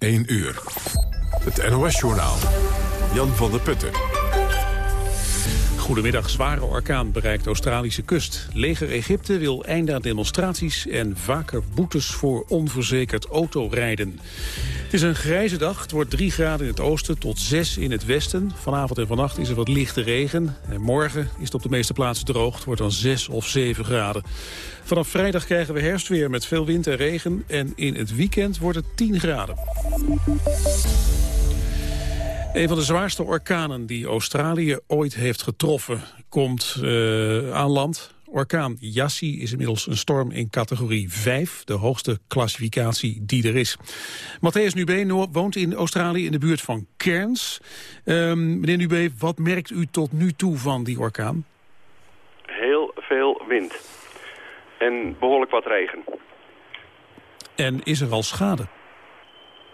1 uur. Het NOS-journaal. Jan van der Putten. Goedemiddag, zware orkaan bereikt Australische kust. Leger Egypte wil einde aan demonstraties en vaker boetes voor onverzekerd autorijden. Het is een grijze dag. Het wordt 3 graden in het oosten tot 6 in het westen. Vanavond en vannacht is er wat lichte regen. En morgen is het op de meeste plaatsen droog. Het wordt dan 6 of 7 graden. Vanaf vrijdag krijgen we herfstweer met veel wind en regen. En in het weekend wordt het 10 graden. Een van de zwaarste orkanen die Australië ooit heeft getroffen... komt uh, aan land. Orkaan Yassi is inmiddels een storm in categorie 5, de hoogste klassificatie die er is. Matthäus Nubé woont in Australië in de buurt van Cairns. Um, meneer Nubé, wat merkt u tot nu toe van die orkaan? Heel veel wind en behoorlijk wat regen. En is er al schade?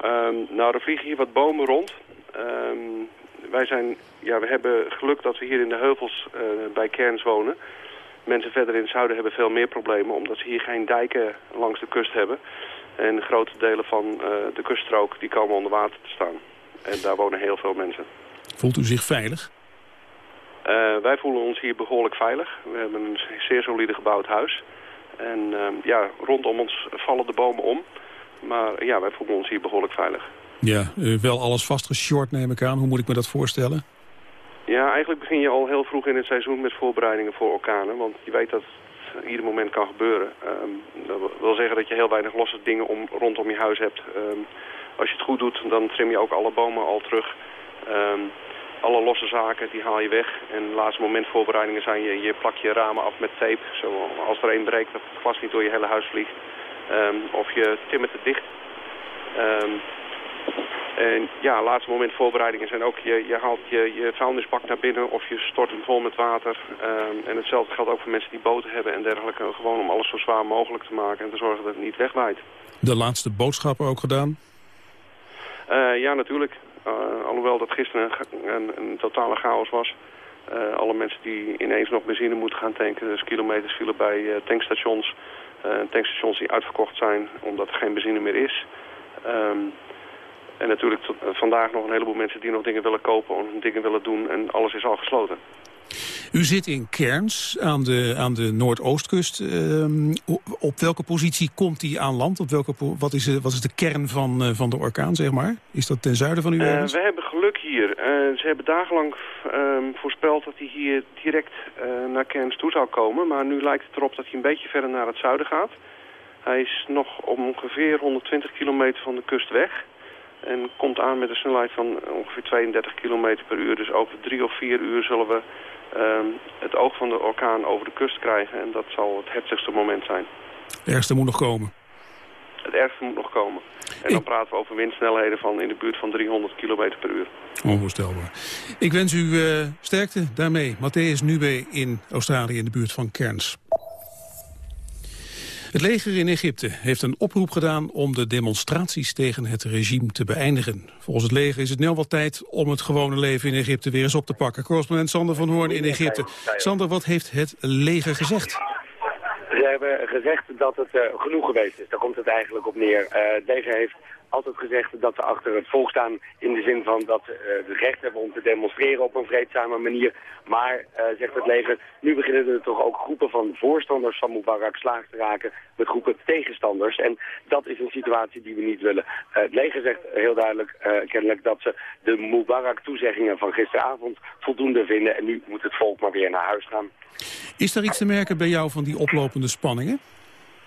Um, nou, er vliegen hier wat bomen rond. Um, wij zijn, ja, we hebben geluk dat we hier in de heuvels uh, bij Cairns wonen. Mensen verder in het zuiden hebben veel meer problemen... omdat ze hier geen dijken langs de kust hebben. En grote delen van uh, de kuststrook die komen onder water te staan. En daar wonen heel veel mensen. Voelt u zich veilig? Uh, wij voelen ons hier behoorlijk veilig. We hebben een zeer solide gebouwd huis. En uh, ja, rondom ons vallen de bomen om. Maar ja, wij voelen ons hier behoorlijk veilig. Ja, uh, wel alles vastgeshort neem ik aan. Hoe moet ik me dat voorstellen? Ja, eigenlijk begin je al heel vroeg in het seizoen met voorbereidingen voor orkanen. Want je weet dat het ieder moment kan gebeuren. Um, dat wil zeggen dat je heel weinig losse dingen om, rondom je huis hebt. Um, als je het goed doet, dan trim je ook alle bomen al terug. Um, alle losse zaken, die haal je weg. En laatste moment voorbereidingen zijn je, je plak je ramen af met tape. Zo, als er een breekt, dat het glas niet door je hele huis vliegt. of je timmert het dicht. En ja, laatste moment voorbereidingen zijn ook, je, je haalt je, je vuilnisbak naar binnen of je stort hem vol met water. Um, en hetzelfde geldt ook voor mensen die boten hebben en dergelijke. Gewoon om alles zo zwaar mogelijk te maken en te zorgen dat het niet wegwaait. De laatste boodschappen ook gedaan? Uh, ja, natuurlijk. Uh, alhoewel dat gisteren een, een, een totale chaos was. Uh, alle mensen die ineens nog benzine moeten gaan tanken. Dus kilometers vielen bij tankstations. tankstations die uitverkocht zijn omdat er geen benzine meer is. Um, en natuurlijk tot, uh, vandaag nog een heleboel mensen die nog dingen willen kopen... of dingen willen doen en alles is al gesloten. U zit in Cairns aan de, aan de Noordoostkust. Uh, op welke positie komt die aan land? Op welke, wat, is de, wat is de kern van, uh, van de orkaan, zeg maar? Is dat ten zuiden van u uh, we hebben geluk hier. ze hebben dagenlang ehm, voorspeld dat hij hier direct naar Cairns toe zou komen. Maar nu lijkt het erop dat hij een beetje verder naar het zuiden gaat. Hij is nog ongeveer 120 kilometer van de kust weg. En komt aan met een snelheid van ongeveer 32 km per uur. Dus over drie of vier uur zullen we um, het oog van de orkaan over de kust krijgen. En dat zal het heftigste moment zijn. Het ergste moet nog komen. Het ergste moet nog komen. En dan praten we over windsnelheden van in de buurt van 300 km per uur. Onvoorstelbaar. Ik wens u uh, sterkte daarmee. Matthäus Nube in Australië in de buurt van Cairns. Het leger in Egypte heeft een oproep gedaan om de demonstraties tegen het regime te beëindigen. Volgens het leger is het nu wat tijd om het gewone leven in Egypte weer eens op te pakken. Correspondent Sander van Hoorn in Egypte. Sander, wat heeft het leger gezegd? Ze hebben gezegd dat het uh, genoeg geweest is. Daar komt het eigenlijk op neer. Het leger heeft altijd gezegd dat we achter het volk staan in de zin van dat we het recht hebben om te demonstreren op een vreedzame manier. Maar, uh, zegt het leger, nu beginnen er toch ook groepen van voorstanders van Mubarak slaag te raken met groepen tegenstanders. En dat is een situatie die we niet willen. Uh, het leger zegt heel duidelijk, kennelijk, dat ze de Mubarak-toezeggingen van gisteravond voldoende vinden. En nu moet het volk maar weer naar huis gaan. Is er iets te merken bij jou van die oplopende spanningen?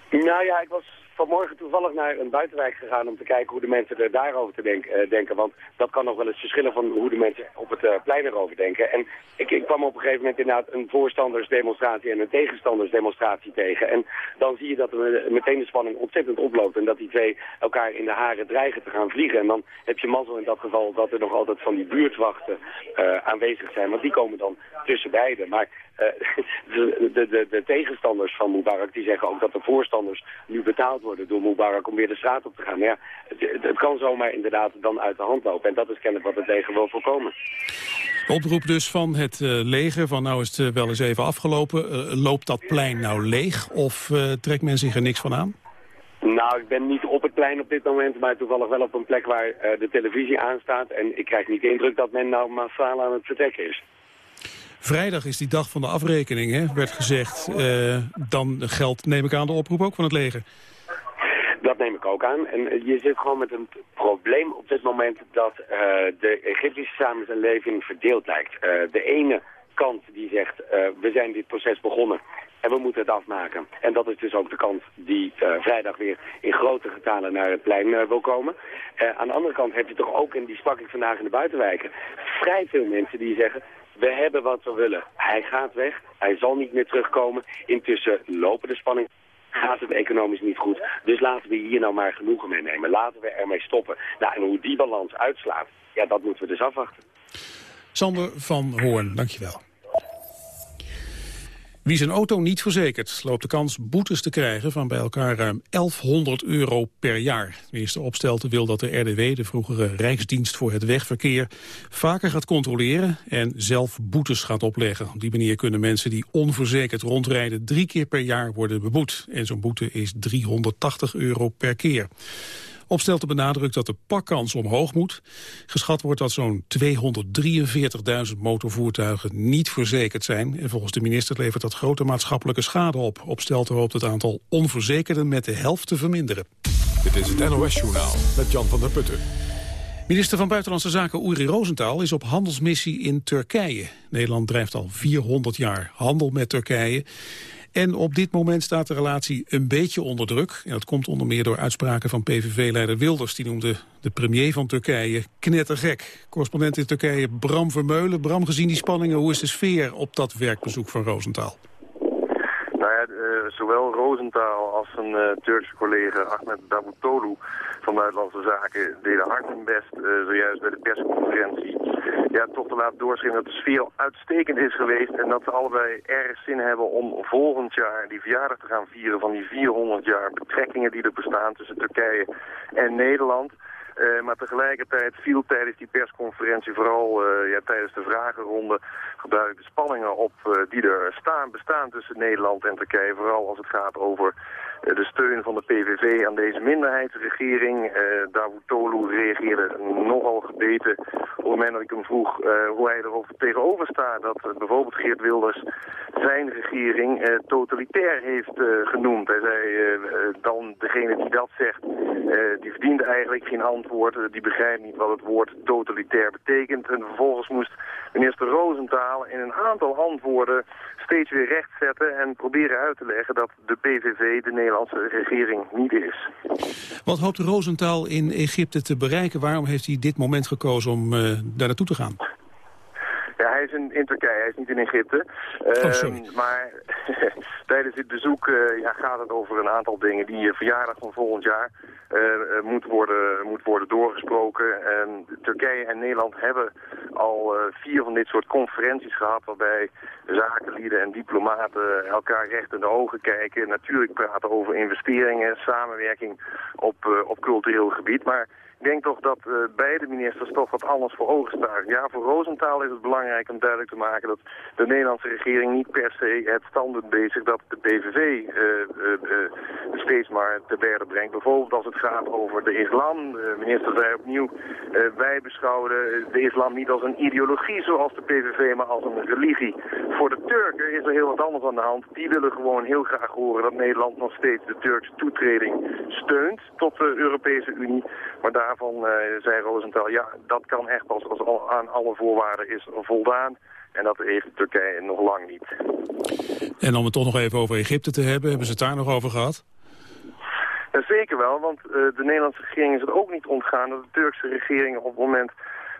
Nou ja, ik was vanmorgen toevallig naar een buitenwijk gegaan om te kijken hoe de mensen er daarover te denk, uh, denken. Want dat kan nog wel eens verschillen van hoe de mensen op het uh, plein erover denken. En ik, ik, kwam op een gegeven moment inderdaad een voorstandersdemonstratie en een tegenstandersdemonstratie tegen. En dan zie je dat er meteen de spanning ontzettend oploopt. En dat die twee elkaar in de haren dreigen te gaan vliegen. En dan heb je mazzel in dat geval dat er nog altijd van die buurtwachten uh, aanwezig zijn. Want die komen dan tussen beiden. Maar de, de, de, de, tegenstanders van Mubarak die zeggen ook dat de voorstanders nu betaald worden door Mubarak om weer de straat op te gaan. Ja, het, het kan zomaar inderdaad dan uit de hand lopen. En dat is kennelijk wat het leger wil voorkomen. Oproep dus van het uh, leger, van nou is het uh, wel eens even afgelopen. Uh, loopt dat plein nou leeg of trekt men zich er niks van aan? Nou, ik ben niet op het plein op dit moment, maar toevallig wel op een plek waar uh, de televisie aanstaat. En ik krijg niet de indruk dat men nou massaal aan het vertrekken is. Vrijdag is die dag van de afrekening, hè, werd gezegd. Uh, dan geldt, neem ik aan, de oproep ook van het leger. Dat neem ik ook aan. En je zit gewoon met een probleem op dit moment dat uh, de Egyptische samenleving verdeeld lijkt. De ene kant die zegt, we zijn dit proces begonnen en we moeten het afmaken. En dat is dus ook de kant die vrijdag weer in grote getalen naar het plein wil komen. Aan de andere kant heb je toch ook, en die sprak ik vandaag in de buitenwijken, vrij veel mensen die zeggen, we hebben wat we willen. Hij gaat weg, hij zal niet meer terugkomen. Intussen lopen de spanningen gaat het economisch niet goed. Dus laten we hier nou maar genoegen mee nemen. Laten we ermee stoppen. Nou, en hoe die balans uitslaat, ja, dat moeten we dus afwachten. Sander van Hoorn, dankjewel. Wie zijn auto niet verzekert, loopt de kans boetes te krijgen van bij elkaar ruim 1100 euro per jaar. Minister Opstelten wil dat de RDW, de vroegere Rijksdienst voor het Wegverkeer, vaker gaat controleren en zelf boetes gaat opleggen. Op die manier kunnen mensen die onverzekerd rondrijden drie keer per jaar worden beboet. En zo'n boete is 380 euro per keer. Opstelte benadrukt dat de pakkans omhoog moet. Geschat wordt dat zo'n 243.000 motorvoertuigen niet verzekerd zijn. En volgens de minister levert dat grote maatschappelijke schade op. Opstelte hoopt het aantal onverzekerden met de helft te verminderen. Dit is het NOS Journaal met Jan van der Putten. Minister van Buitenlandse Zaken Uri Rosenthal is op handelsmissie in Turkije. Nederland drijft al 400 jaar handel met Turkije. En op dit moment staat de relatie een beetje onder druk. En dat komt onder meer door uitspraken van PVV-leider Wilders. Die noemde de premier van Turkije knettergek. Correspondent in Turkije Bram Vermeulen. Bram, gezien die spanningen, hoe is de sfeer op dat werkbezoek van Rosenthal? Uh, zowel Rosenthal als zijn uh, Turkse collega Ahmed Davutoglu van Buitenlandse Zaken deden hard hun best uh, zojuist bij de persconferentie. Ja, toch te laten doorschrijven dat de sfeer uitstekend is geweest en dat ze allebei erg zin hebben om volgend jaar die verjaardag te gaan vieren van die 400 jaar betrekkingen die er bestaan tussen Turkije en Nederland. Uh, maar tegelijkertijd viel tijdens die persconferentie, vooral uh, ja, tijdens de vragenronde, geduidelijk de spanningen op uh, die er staan, bestaan tussen Nederland en Turkije. Vooral als het gaat over de steun van de PVV aan deze minderheidsregering. Davutoglu reageerde nogal gebeten op het moment dat ik hem vroeg hoe hij erover tegenover staat. Dat bijvoorbeeld Geert Wilders zijn regering totalitair heeft genoemd. Hij zei dan degene die dat zegt, die verdient eigenlijk geen antwoord die begrijpt niet wat het woord totalitair betekent. En vervolgens moest minister Roosentaal in een aantal antwoorden steeds weer rechtzetten en proberen uit te leggen dat de PVV de Nederlandse regering niet is. Wat hoopt Roosentaal in Egypte te bereiken? Waarom heeft hij dit moment gekozen om uh, daar naartoe te gaan? Ja, hij is in, in Turkije, hij is niet in Egypte. Oh, maar tijdens dit bezoek uh, ja, gaat het over een aantal dingen. Die verjaardag van volgend jaar uh, moet, worden, moet worden doorgesproken. En Turkije en Nederland hebben al vier van dit soort conferenties gehad... waarbij zakenlieden en diplomaten elkaar recht in de ogen kijken. Natuurlijk praten over investeringen, samenwerking op, op cultureel gebied. Maar ik denk toch dat uh, beide ministers toch wat anders voor ogen staan. Ja, voor Rosenthal is het belangrijk om duidelijk te maken dat de Nederlandse regering niet per se het standpunt bezig dat de PVV uh, uh, steeds maar te berden brengt. Bijvoorbeeld als het gaat over de islam. De minister zei opnieuw, wij beschouwen de islam niet als een ideologie zoals de PVV, maar als een religie. Voor de Turken is er heel wat anders aan de hand. Die willen gewoon heel graag horen dat Nederland nog steeds de Turkse toetreding steunt tot de Europese Unie. Maar daar daarvan uh, zei Rosenthal, ja, dat kan echt als, als al, aan alle voorwaarden is voldaan. En dat heeft Turkije nog lang niet. En om het toch nog even over Egypte te hebben, hebben ze het daar nog over gehad? Ja, zeker wel, want uh, de Nederlandse regering is het ook niet ontgaan dat de Turkse regering op het moment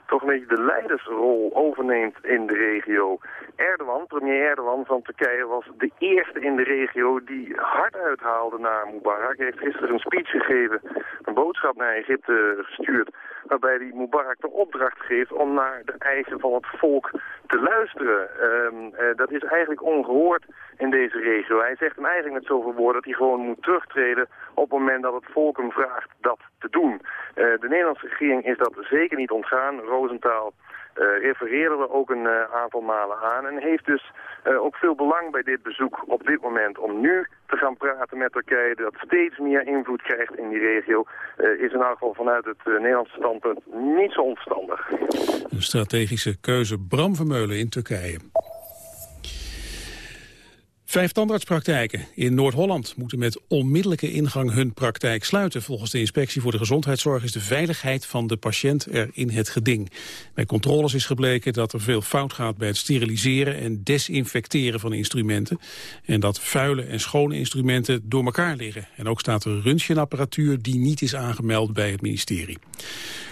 toch een beetje de leidersrol overneemt in de regio. Erdogan, premier Erdogan van Turkije, was de eerste in de regio die hard uithaalde naar Mubarak. Hij heeft gisteren een speech gegeven, een boodschap naar Egypte gestuurd, waarbij hij Mubarak de opdracht geeft om naar de eisen van het volk te luisteren. Um, uh, dat is eigenlijk ongehoord in deze regio. Hij zegt hem eigenlijk met zoveel woorden dat hij gewoon moet terugtreden op het moment dat het volk hem vraagt dat te doen. Uh, de Nederlandse regering is dat zeker niet ontgaan. Rosenthal refereerden we ook een aantal malen aan. En heeft dus ook veel belang bij dit bezoek op dit moment om nu te gaan praten met Turkije. Dat steeds meer invloed krijgt in die regio. is in elk geval vanuit het Nederlandse standpunt niet zo onverstandig. Een strategische keuze Bram Vermeulen in Turkije. Vijf tandartspraktijken in Noord-Holland moeten met onmiddellijke ingang hun praktijk sluiten. Volgens de Inspectie voor de Gezondheidszorg is de veiligheid van de patiënt er in het geding. Bij controles is gebleken dat er veel fout gaat bij het steriliseren en desinfecteren van instrumenten. En dat vuile en schone instrumenten door elkaar liggen. En ook staat er röntgenapparatuur die niet is aangemeld bij het ministerie.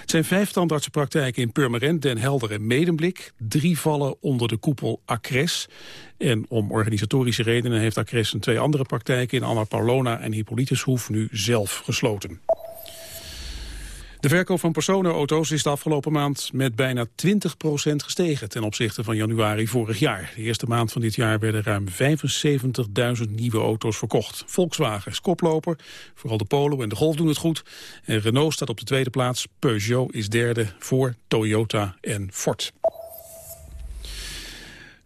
Het zijn vijf tandartsenpraktijken in Purmerend, Den Helder en Medemblik. Drie vallen onder de koepel Acres. En om organisatorische redenen heeft Acres twee andere praktijken in Anna Paulona en Hippolytushoef nu zelf gesloten. De verkoop van personenauto's is de afgelopen maand met bijna 20% gestegen ten opzichte van januari vorig jaar. De eerste maand van dit jaar werden ruim 75.000 nieuwe auto's verkocht. Volkswagen is koploper, vooral de Polo en de Golf doen het goed. En Renault staat op de tweede plaats, Peugeot is derde voor Toyota en Ford.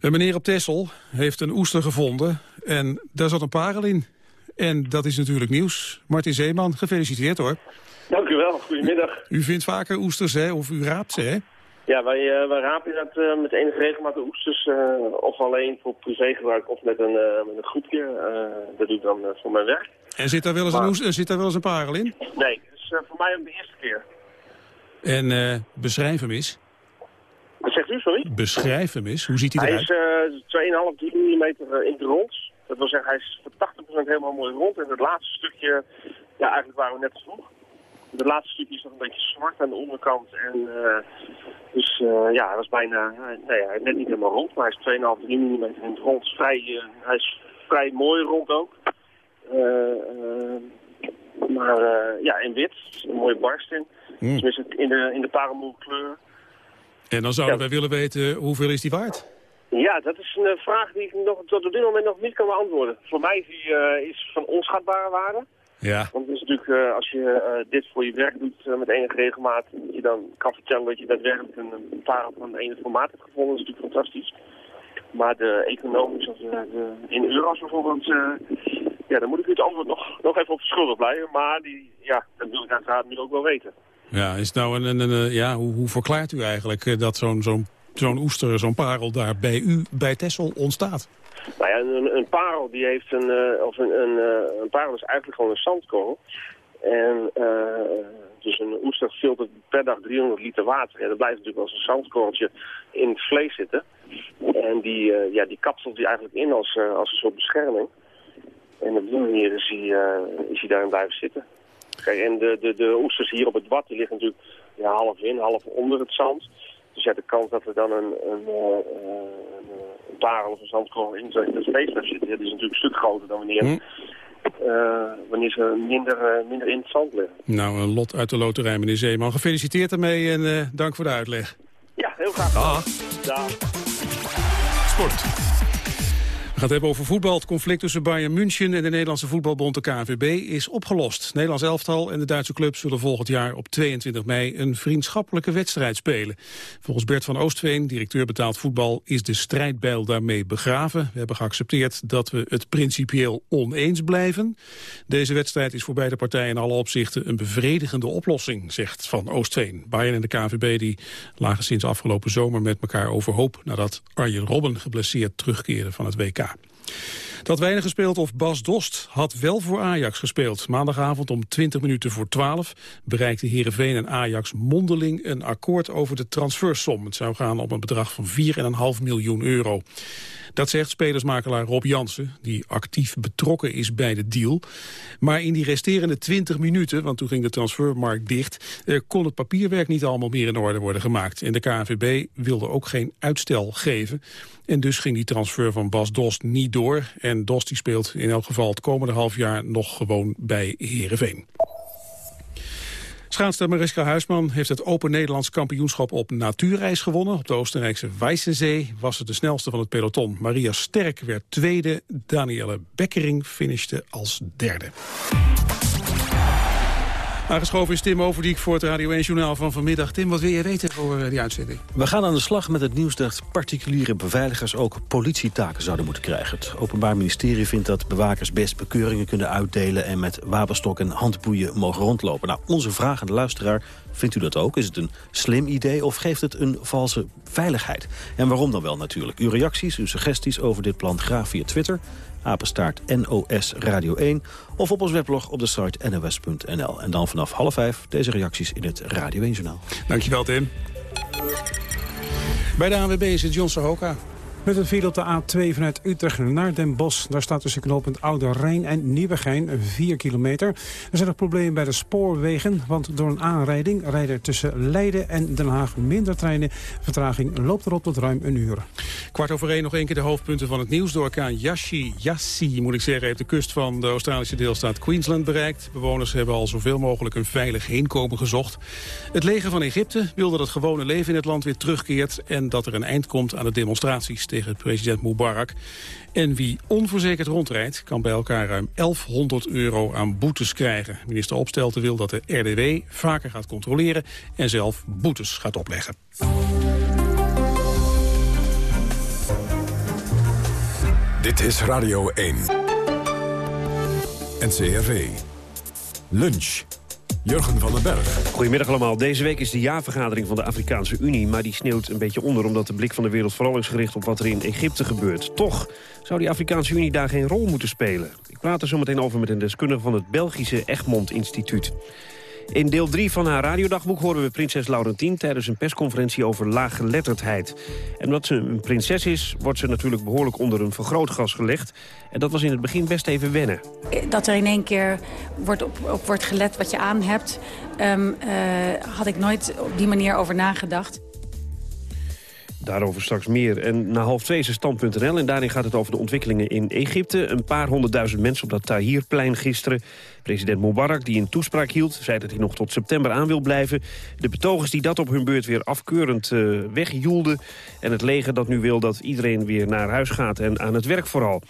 Een meneer op Tessel heeft een oester gevonden en daar zat een parel in. En dat is natuurlijk nieuws. Martin Zeeman, gefeliciteerd hoor. Dank u wel, goedemiddag. U vindt vaker oesters, hè? Of u raapt ze, hè? Ja, wij, uh, wij rapen dat uh, met enige regelmaat de oesters. Uh, of alleen voor privégebruik of met een, met een groepje. dat doe ik dan voor mijn werk. En zit daar wel eens, een, oester, zit daar wel eens een parel in? Nee, dat is voor mij ook de eerste keer. En beschrijf hem eens. Wat zegt u, sorry? Beschrijf hem eens. Hoe ziet hij eruit? Hij is 2,5, 3 mm in de rond. Dat wil zeggen, hij is voor 80% helemaal mooi rond. En het laatste stukje, ja, eigenlijk waren we net als vroeg. De laatste stukje is nog een beetje zwart aan de onderkant. En, uh, dus uh, ja, hij was bijna, nee, hij is net niet helemaal rond, maar hij is 2,5, 3 mm in het rond. Vrij, uh, hij is vrij mooi rond ook. maar ja, in wit, een mooie barst in. Mm. Tenminste in de, in de. En dan zouden wij willen weten, hoeveel is die waard? Ja, dat is een vraag die ik nog, tot op dit moment nog niet kan beantwoorden. Voor mij is die is van onschatbare waarde. Ja. Want het is natuurlijk, uh, als je uh, dit voor je werk doet uh, met enige regelmaat, dat je dan kan vertellen dat je daadwerkelijk een, een parel van enige formaat hebt gevonden, dat is natuurlijk fantastisch. Maar de economische, de, in euro's bijvoorbeeld, ja, dan moet ik het antwoord nog, nog even op schuldig blijven. Maar die, ja, dat wil ik uiteraard nu ook wel weten. Ja, is nou een, een ja, hoe, hoe verklaart u eigenlijk dat zo'n zo'n zo'n oester, zo'n parel daar bij u, bij Tessel ontstaat? Nou ja, een, een parel die heeft een, uh, of een, een, een parel is eigenlijk gewoon een zandkorrel. En dus een oester filtert per dag 300 liter water. Ja, dat blijft natuurlijk als een zandkorreltje in het vlees zitten. En die, ja, die kapselt hij eigenlijk in als, als een soort bescherming. En op die manier is hij, is hij daarin blijven zitten. Kijk, en de, de, de oesters hier op het bad, die liggen natuurlijk ja, half in, half onder het zand. Dus ja, de kans dat er dan een, een, een een parel of een zandkorrel in zijn spacelab zitten, dat is natuurlijk een stuk groter dan wanneer, hm. uh, wanneer ze minder, uh, minder in het zand liggen. Nou, een lot uit de loterij, meneer Zeeman. Gefeliciteerd ermee en uh, dank voor de uitleg. Ja, heel graag. Dag. Dag. Sport gaat hebben over voetbal. Het conflict tussen Bayern München en de Nederlandse voetbalbond, de KNVB, is opgelost. Nederlands elftal en de Duitse club zullen volgend jaar op 22 mei een vriendschappelijke wedstrijd spelen. Volgens Bert van Oostveen, directeur betaald voetbal, is de strijdbijl daarmee begraven. We hebben geaccepteerd dat we het principieel oneens blijven. Deze wedstrijd is voor beide partijen in alle opzichten een bevredigende oplossing, zegt Van Oostveen. Bayern en de KNVB die lagen sinds afgelopen zomer met elkaar overhoop nadat Arjen Robben geblesseerd terugkeerde van het WK. Dat weinig gespeeld of Bas Dost had wel voor Ajax gespeeld. Maandagavond om 20 minuten voor 12 bereikte Heerenveen en Ajax mondeling een akkoord over de transfersom. Het zou gaan om een bedrag van 4,5 miljoen euro. Dat zegt spelersmakelaar Rob Jansen, die actief betrokken is bij de deal. Maar in die resterende 20 minuten, want toen ging de transfermarkt dicht... Eh, kon het papierwerk niet allemaal meer in orde worden gemaakt. En de KNVB wilde ook geen uitstel geven. En dus ging die transfer van Bas Dost niet door. En Dost die speelt in elk geval het komende half jaar nog gewoon bij Heerenveen. Schaatster Mariska Huisman heeft het Open Nederlands kampioenschap op natuurreis gewonnen. Op de Oostenrijkse Weissensee was het de snelste van het peloton. Maria Sterk werd tweede, Danielle Bekkering finishte als derde. Aangeschoven is Tim Overdiek voor het Radio 1-journaal van vanmiddag. Tim, wat wil je weten voor eh, die uitzending? We gaan aan de slag met het nieuws dat particuliere beveiligers ook politietaken zouden moeten krijgen. Het Openbaar Ministerie vindt dat bewakers best bekeuringen kunnen uitdelen en met wapenstok en handboeien mogen rondlopen. Nou, onze vraag aan de luisteraar, vindt u dat ook? Is het een slim idee of geeft het een valse veiligheid? En waarom dan wel natuurlijk? Uw reacties, uw suggesties over dit plan graag via Twitter apenstaart NOS Radio 1... of op ons weblog op de site nos.nl. En dan vanaf half vijf deze reacties in het Radio 1-journaal. Dankjewel, Tim. Bij de ANWB is het John Sahoka. Met een file op de A2 vanuit Utrecht naar Den Bosch. Daar staat tussen knooppunt Oude Rijn en Nieuwegein 4 kilometer. Er zijn nog problemen bij de spoorwegen, want door een aanrijding rijden tussen Leiden en Den Haag minder treinen. Vertraging loopt erop tot ruim een uur. Kwart over één nog één keer de hoofdpunten van het nieuws. De orkaan Yashi, Yassi moet ik zeggen, heeft de kust van de Australische deelstaat Queensland bereikt. Bewoners hebben al zoveel mogelijk een veilig heenkomen gezocht. Het leger van Egypte wil dat het gewone leven in het land weer terugkeert... en dat er een eind komt aan de demonstraties tegen president Mubarak. En wie onverzekerd rondrijdt, kan bij elkaar ruim 1100 euro aan boetes krijgen. Minister Opstelten wil dat de RDW vaker gaat controleren en zelf boetes gaat opleggen. Dit is Radio 1. NCRV. Lunch. Jurgen van den Berg. Goedemiddag allemaal. Deze week is de jaarvergadering van de Afrikaanse Unie... maar die sneeuwt een beetje onder omdat de blik van de wereld vooral is gericht... op wat er in Egypte gebeurt. Toch zou die Afrikaanse Unie daar geen rol moeten spelen. Ik praat er zo meteen over met een deskundige van het Belgische Egmond Instituut. In deel 3 van haar radiodagboek horen we prinses Laurentien... tijdens een persconferentie over laaggeletterdheid. En omdat ze een prinses is, wordt ze natuurlijk behoorlijk onder een vergrootgas gelegd. En dat was in het begin best even wennen. Dat er in één keer wordt op, op wordt gelet wat je aan hebt... Um, uh, had ik nooit op die manier over nagedacht. Daarover straks meer. En na half twee is er stand.nl en daarin gaat het over de ontwikkelingen in Egypte. Een paar honderdduizend mensen op dat Tahrirplein gisteren. President Mubarak, die een toespraak hield, zei dat hij nog tot september aan wil blijven. De betogers die dat op hun beurt weer afkeurend uh, wegjoelden. En het leger dat nu wil dat iedereen weer naar huis gaat en aan het werk vooral.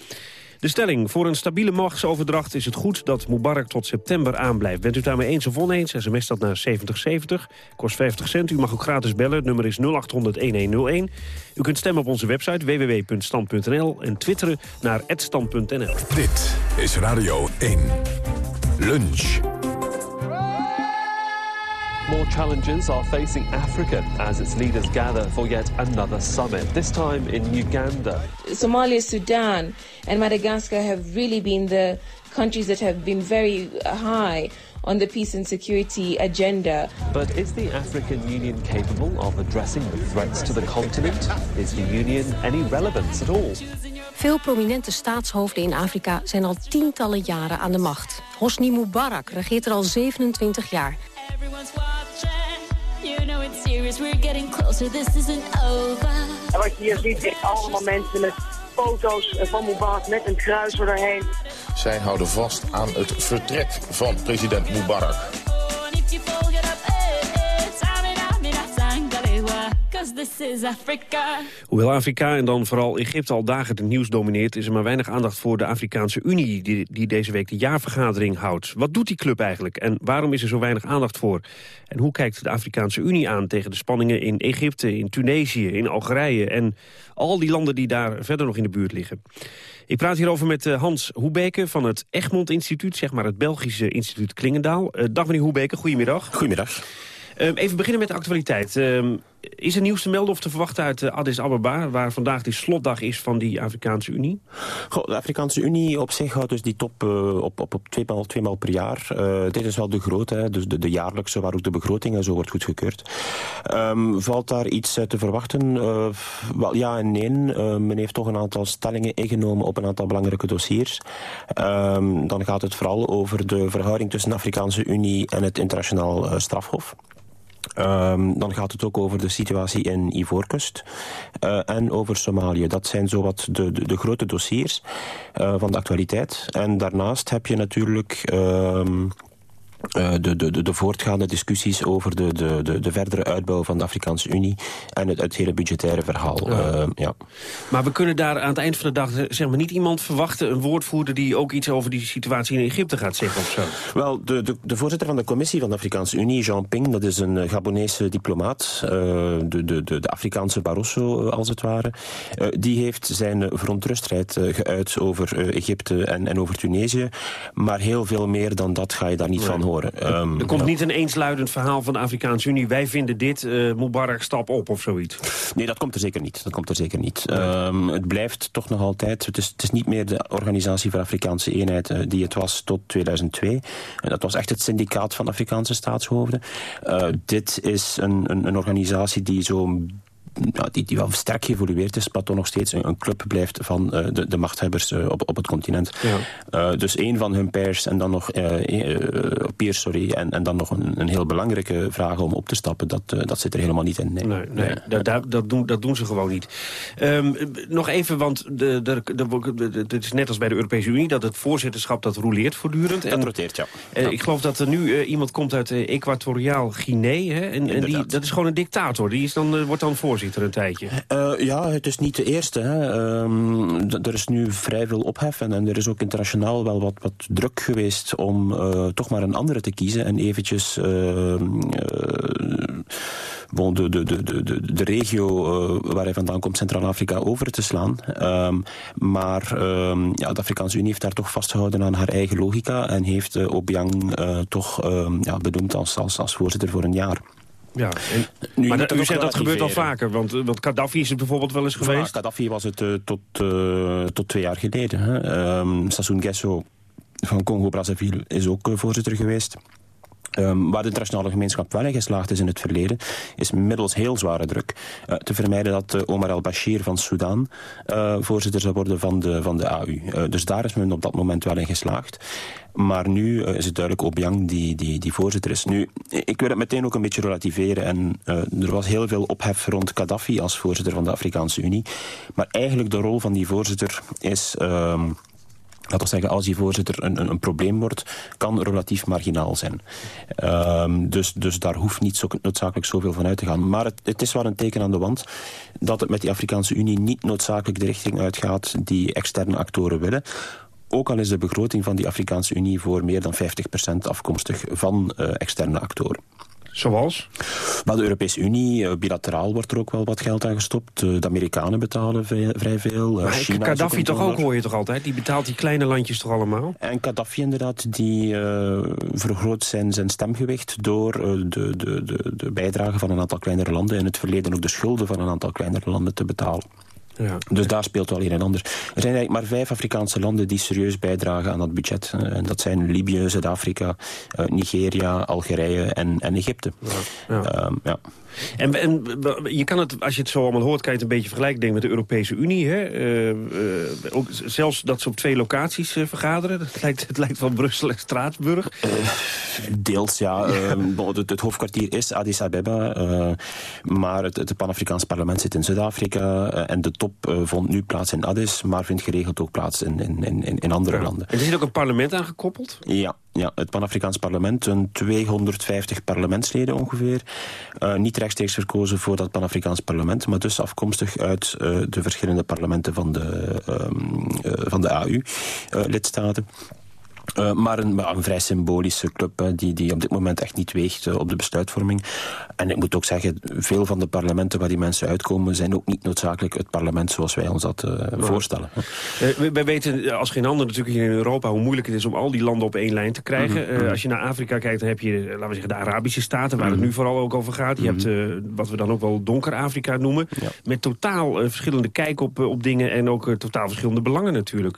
De stelling, voor een stabiele machtsoverdracht is het goed dat Mubarak tot september aanblijft. Bent u daarmee eens of oneens? SMS dat naar 7070, kost 50 cent. U mag ook gratis bellen, het nummer is 0800-1101. U kunt stemmen op onze website www.stand.nl en twitteren naar @stand.nl. Dit is Radio 1. Lunch. More challenges are facing Africa as its leaders gather for yet another summit, this time in Uganda. Somalia, Sudan, and Madagascar have really been the countries that have been very high on the peace and security agenda. But is the African Union capable of addressing the threats to the continent? Is the Union any relevance at all? Veel prominente staatshoofden in Afrika zijn al tientallen jaren aan de macht. Hosni Mubarak regeert er al 27 jaar. En wat je hier ziet is allemaal mensen met foto's van Mubarak met een kruis erheen. Zij houden vast aan het vertrek van president Mubarak. Hoewel Afrika en dan vooral Egypte al dagen het nieuws domineert... is er maar weinig aandacht voor de Afrikaanse Unie... Die, die deze week de jaarvergadering houdt. Wat doet die club eigenlijk en waarom is er zo weinig aandacht voor? En hoe kijkt de Afrikaanse Unie aan tegen de spanningen in Egypte... in Tunesië, in Algerije en al die landen die daar verder nog in de buurt liggen? Ik praat hierover met eh, Hans Hoebeke van het Egmond Instituut... zeg maar het Belgische instituut Klingendaal. Uh, dag meneer Hoebeke, goedemiddag. Goedemiddag. Uh, even beginnen met de actualiteit. Is er nieuws te melden of te verwachten uit uh, Addis Ababa... waar vandaag die slotdag is van die Afrikaanse Unie? De Afrikaanse Unie op zich houdt dus die top op, op, op twee, maal, twee maal per jaar. dit is wel de grote, dus de, de, jaarlijkse waar ook de begroting en zo wordt goedgekeurd. Um, valt daar iets te verwachten? wel, ja en nee. men heeft toch een aantal stellingen ingenomen op een aantal belangrijke dossiers. Um, dan gaat het vooral over de verhouding tussen de Afrikaanse Unie en het internationaal strafhof. Um, dan gaat het ook over de situatie in Ivoorkust uh, en over Somalië. Dat zijn zowat de, de, de grote dossiers uh, van de actualiteit. En daarnaast heb je natuurlijk... Um, uh, de, de, de voortgaande discussies over de, de, de, de verdere uitbouw van de Afrikaanse Unie en het, het hele budgettaire verhaal. Ja. Uh, ja. Maar we kunnen daar aan het eind van de dag zeg maar, niet iemand verwachten, een woordvoerder die ook iets over die situatie in Egypte gaat zeggen of zo? Wel, de, de, de voorzitter van de commissie van de Afrikaanse Unie, Jean Ping, dat is een Gabonese diplomaat, uh, de, de, de, Afrikaanse Barroso als het ware, die heeft zijn verontrustheid geuit over Egypte en, en over Tunesië, maar heel veel meer dan dat ga je daar niet van horen. Um, er komt ja. niet een eensluidend verhaal van de Afrikaanse Unie. Wij vinden dit, uh, Mubarak stap op of zoiets. Nee, dat komt er zeker niet. Dat komt er zeker niet. Um, het blijft toch nog altijd... Het is, het is, niet meer de Organisatie voor Afrikaanse Eenheid uh, die het was tot 2002. En dat was echt het syndicaat van Afrikaanse staatshoofden. Uh, dit is een, een, een organisatie die zo ja, die, die wel sterk geëvolueerd is, maar toch nog steeds een, een club blijft van uh, de, de machthebbers uh, op, op het continent. Ja. Uh, dus één van hun pairs en dan nog peers, sorry, en, en dan nog een, een heel belangrijke vraag om op te stappen, dat, dat zit er helemaal niet in. Nee, nee, nee. nee. Dat, dat, dat, doen, dat doen ze gewoon niet. Um, nog even, want de, de, het is net als bij de Europese Unie, dat het voorzitterschap dat roleert voortdurend. Dat en, roteert, ja. ja. Ik geloof dat er nu iemand komt uit Equatoriaal Guinea, hè, en, en die, dat is gewoon een dictator, die is dan, wordt dan voorzitter een tijdje. Uh, ja, het is niet de eerste. Hè. Um, er is nu vrij veel ophef en, er is ook internationaal wel wat, wat druk geweest om uh, toch maar een andere te kiezen en eventjes... Uh, de, de, de, de, de regio uh, waar hij vandaan komt, Centraal-Afrika, over te slaan. Um, maar um, ja, de Afrikaanse Unie heeft daar toch vastgehouden aan haar eigen logica en heeft uh, Obiang uh, toch um, ja, als, als voorzitter voor een jaar. Ja, en, nu, maar dat, u zegt dat gebeurt al vaker, want, want Gaddafi is het bijvoorbeeld wel eens geweest? Ja, Gaddafi was het uh, tot, uh, tot twee jaar geleden. Hè. Um, Sassou Nguesso van Congo-Brazzaville is ook voorzitter geweest. Um, waar de internationale gemeenschap wel in geslaagd is in het verleden, is middels heel zware druk uh, te vermijden dat uh, Omar al-Bashir van Sudan uh, voorzitter zou worden van de, van de AU. dus daar is men op dat moment wel in geslaagd. Maar nu is het duidelijk Obiang die, die, die voorzitter is. Nu, ik wil het meteen ook een beetje relativeren. En er was heel veel ophef rond Gaddafi als voorzitter van de Afrikaanse Unie. Maar eigenlijk de rol van die voorzitter is... Ehm, laten we zeggen, als die voorzitter een, een, een, probleem wordt, kan relatief marginaal zijn. Um, dus, dus daar hoeft niet zo, noodzakelijk zoveel van uit te gaan. Maar het, het, is wel een teken aan de wand dat het met die Afrikaanse Unie niet noodzakelijk de richting uitgaat die externe actoren willen. Ook al is de begroting van die Afrikaanse Unie voor meer dan 50% afkomstig van uh, externe actoren. Zoals? Maar de Europese Unie, uh, bilateraal wordt er ook wel wat geld aan gestopt. Uh, de Amerikanen betalen vrij, veel. Uh, maar China Gaddafi toch ook, hoor je toch altijd? Die betaalt die kleine landjes toch allemaal? En Gaddafi inderdaad, die vergroot zijn, zijn stemgewicht... door de, de, de, de bijdrage van een aantal kleinere landen... in het verleden ook de schulden van een aantal kleinere landen te betalen. Ja. Dus daar speelt wel een en ander. Er zijn eigenlijk maar vijf Afrikaanse landen die serieus bijdragen aan dat budget. En dat zijn Libië, Zuid-Afrika, Nigeria, Algerije en, en Egypte. Ja. Ja. Um, ja. En, en, je kan het, als je het zo allemaal hoort, kan je het een beetje vergelijken denk, met de Europese Unie. Hè? Uh, uh, ook zelfs dat ze op twee locaties uh, vergaderen. Het lijkt, het lijkt van Brussel en Straatsburg. deels, ja. het, het, hoofdkwartier is Addis Abeba. maar het, het Pan-Afrikaans parlement zit in Zuid-Afrika. en de top vond nu plaats in Addis, maar vindt geregeld ook plaats in, in, in, in andere ja. landen. En er zit ook een parlement aangekoppeld? Ja, ja, het Pan-Afrikaans parlement, een 250 parlementsleden ongeveer. Uh, niet rechtstreeks verkozen voor dat Pan-Afrikaans parlement, maar dus afkomstig uit uh, de verschillende parlementen van de, uh, van de AU-lidstaten. Uh, maar een, een, vrij symbolische club hè, die, die op dit moment echt niet weegt uh, op de besluitvorming. En ik moet ook zeggen, veel van de parlementen waar die mensen uitkomen... zijn ook niet noodzakelijk het parlement zoals wij ons dat uh, ja. voorstellen. wij weten als geen ander natuurlijk hier in Europa... hoe moeilijk het is om al die landen op één lijn te krijgen. Mm -hmm. als je naar Afrika kijkt, dan heb je laten we zeggen, de Arabische Staten... waar mm -hmm. het nu vooral ook over gaat. Je mm -hmm. hebt wat we dan ook wel donker Afrika noemen. Ja. Met totaal verschillende kijk op, op dingen... en ook totaal verschillende belangen natuurlijk.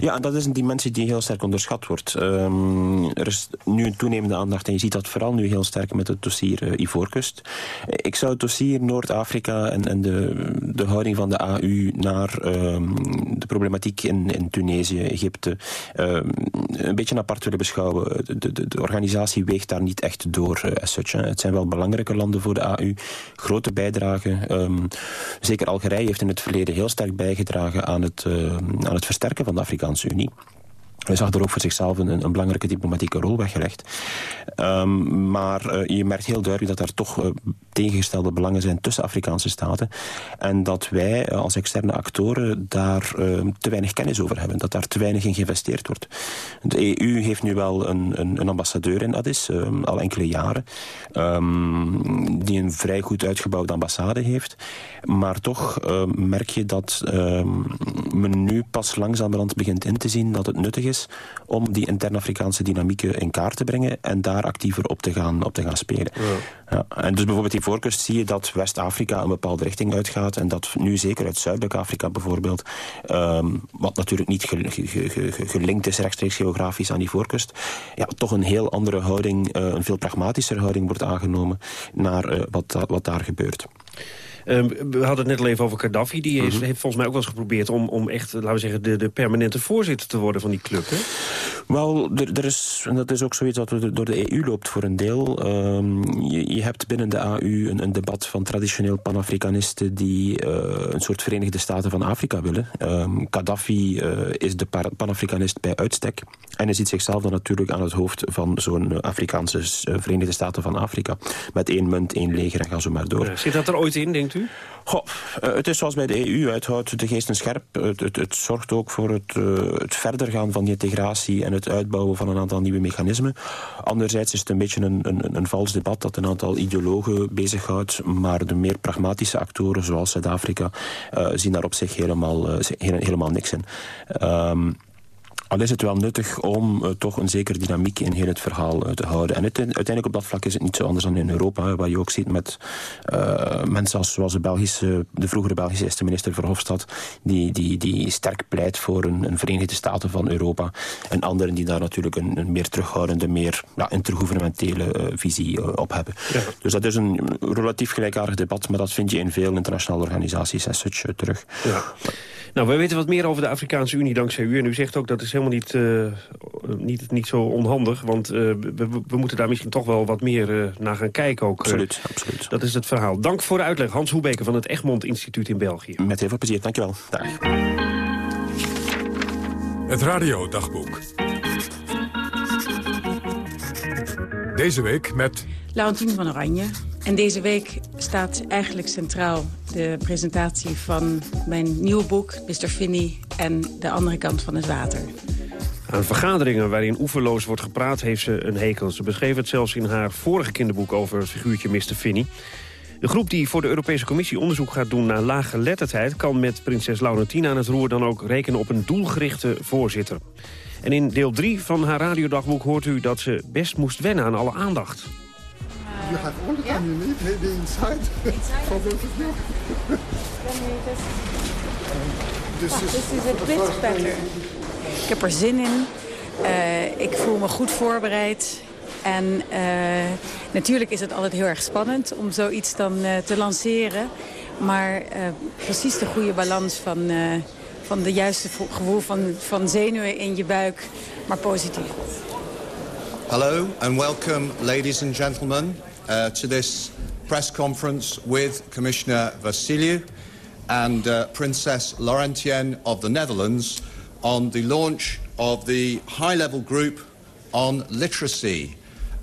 Ja, en dat is een dimensie die heel sterk onderschat wordt. Um, er is nu een toenemende aandacht en je ziet dat vooral nu heel sterk met het dossier uh, Ivoorkust. Ik zou het dossier Noord-Afrika en, en de, de houding van de AU naar um, de problematiek in, in Tunesië, Egypte, um, een beetje apart willen beschouwen. De, de, de organisatie weegt daar niet echt door uh, as such. Het zijn wel belangrijke landen voor de AU, grote bijdragen. Zeker Algerije heeft in het verleden heel sterk bijgedragen aan het, aan het versterken van de Afrikaanse Unie. Hij zag er ook voor zichzelf een, een belangrijke diplomatieke rol weggelegd. Um, maar uh, je merkt heel duidelijk dat er toch uh, tegengestelde belangen zijn tussen Afrikaanse staten. En dat wij uh, als externe actoren daar ehm, te weinig kennis over hebben. Dat daar te weinig in geïnvesteerd wordt. De EU heeft nu wel een, een, een ambassadeur in Addis, um, al enkele jaren. die een vrij goed uitgebouwde ambassade heeft. Maar toch merk je dat men nu pas langzamerhand begint in te zien dat het nuttig is is om die interne Afrikaanse dynamieken in kaart te brengen en daar actiever op te gaan, op te gaan spelen. Ja. Ja. En dus bijvoorbeeld die voorkust zie je dat West-Afrika een bepaalde richting uitgaat en dat nu zeker uit Zuidelijk Afrika bijvoorbeeld, um, wat natuurlijk niet ge, ge, ge, gelinkt is rechtstreeks geografisch aan die voorkust, ja, toch een heel andere houding, uh, een veel pragmatischer houding wordt aangenomen naar uh, wat, wat daar gebeurt. Um, we hadden het net al even over Gaddafi. Die is, -hmm. heeft volgens mij ook wel eens geprobeerd om, om echt, laten we zeggen, de, de permanente voorzitter te worden van die club. Hè? Wel, er, er is, en dat is ook zoiets dat door de EU loopt voor een deel. Um, je, je, hebt binnen de AU een, een debat van traditioneel Panafricanisten die uh, een soort Verenigde Staten van Afrika willen. Um, Gaddafi uh, is de Panafricanist bij uitstek. En hij ziet zichzelf dan natuurlijk aan het hoofd van zo'n Afrikaanse uh, Verenigde Staten van Afrika. Met één munt, één leger en ga zo maar door. zit dat er ooit in, denkt u? Goh, het is zoals bij de EU, het houdt de geesten scherp. Het, het, het zorgt ook voor het, het verder gaan van die integratie en het uitbouwen van een aantal nieuwe mechanismen. Anderzijds is het een beetje een, een, een vals debat dat een aantal ideologen bezighoudt, maar de meer pragmatische actoren, zoals Zuid-Afrika, uh, zien daar op zich helemaal, helemaal niks in. Um, al is het wel nuttig om uh, toch een zekere dynamiek in heel het verhaal uh, te houden. En het, uiteindelijk op dat vlak is het niet zo anders dan in Europa, waar je ook ziet met uh, mensen als, zoals de, Belgische, de vroegere Belgische eerste minister Verhofstadt, die, die, die sterk pleit voor een, een Verenigde Staten van Europa. En anderen die daar natuurlijk een, een meer terughoudende, meer ja, intergouvernementele visie op hebben. Ja. Dus dat is een relatief gelijkaardig debat, maar dat vind je in veel internationale organisaties en such terug. Ja. Nou, wij weten wat meer over de Afrikaanse Unie dankzij u. En u zegt ook dat is helemaal niet, uh, niet, niet zo onhandig. Want uh, we, we, moeten daar misschien toch wel wat meer uh, naar gaan kijken. Ook. Absoluut, absoluut. Dat is het verhaal. Dank voor de uitleg. Hans Hoebeke van het Egmond Instituut in België. Met heel veel plezier. Dankjewel. Dag. Het radiodagboek. Deze week met... Laurentien van Oranje. En deze week staat eigenlijk centraal de presentatie van mijn nieuwe boek... Mr. Finney en de andere kant van het water. Aan vergaderingen waarin oeverloos wordt gepraat heeft ze een hekel. Ze beschreef het zelfs in haar vorige kinderboek over het figuurtje Mr. Finney. De groep die voor de Europese Commissie onderzoek gaat doen naar laaggeletterdheid... kan met prinses Laurentine aan het roer dan ook rekenen op een doelgerichte voorzitter. En in deel 3 van haar radiodagboek hoort u dat ze best moest wennen aan alle aandacht. You have all the time you need, maybe inside, inside for both of you. this, is, this is a bit better. Ik heb er zin in. Uh, ik voel me goed voorbereid. En uh, natuurlijk is het altijd heel erg spannend om zoiets dan uh, te lanceren. Maar precies de goede balans van, van de juiste gevoel van, van zenuwen in je buik, maar positief. Hello and welcome ladies and gentlemen uh, to this press conference with Commissioner Vassiliou and uh, Princess Laurentienne of the Netherlands on the launch of the high-level group on literacy.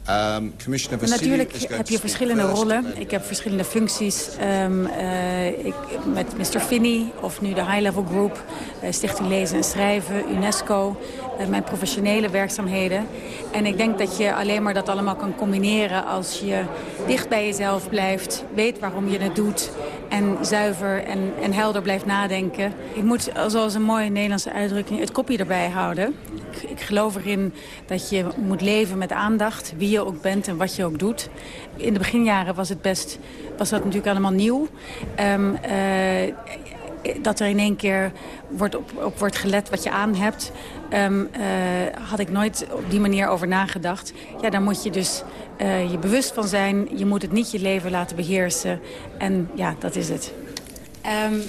Um, Natuurlijk heb je verschillende rollen. Ik heb verschillende functies. Um, uh, ik, met Mr. Finney of nu de High Level Group, uh, Stichting Lezen en Schrijven, UNESCO, mijn professionele werkzaamheden. En ik denk dat je alleen maar dat allemaal kan combineren als je dicht bij jezelf blijft, weet waarom je het doet en zuiver en, en helder blijft nadenken. Ik moet, zoals een mooie Nederlandse uitdrukking, het kopje erbij houden. Ik, ik geloof erin dat je moet leven met aandacht, wie je ook bent en wat je ook doet. In de beginjaren was, het best, was dat natuurlijk allemaal nieuw. Um, uh, dat er in één keer wordt op, op wordt gelet wat je aan hebt... Um, uh, had ik nooit op die manier over nagedacht. Ja, daar moet je dus uh, je bewust van zijn. Je moet het niet je leven laten beheersen. En ja, dat is het. Um,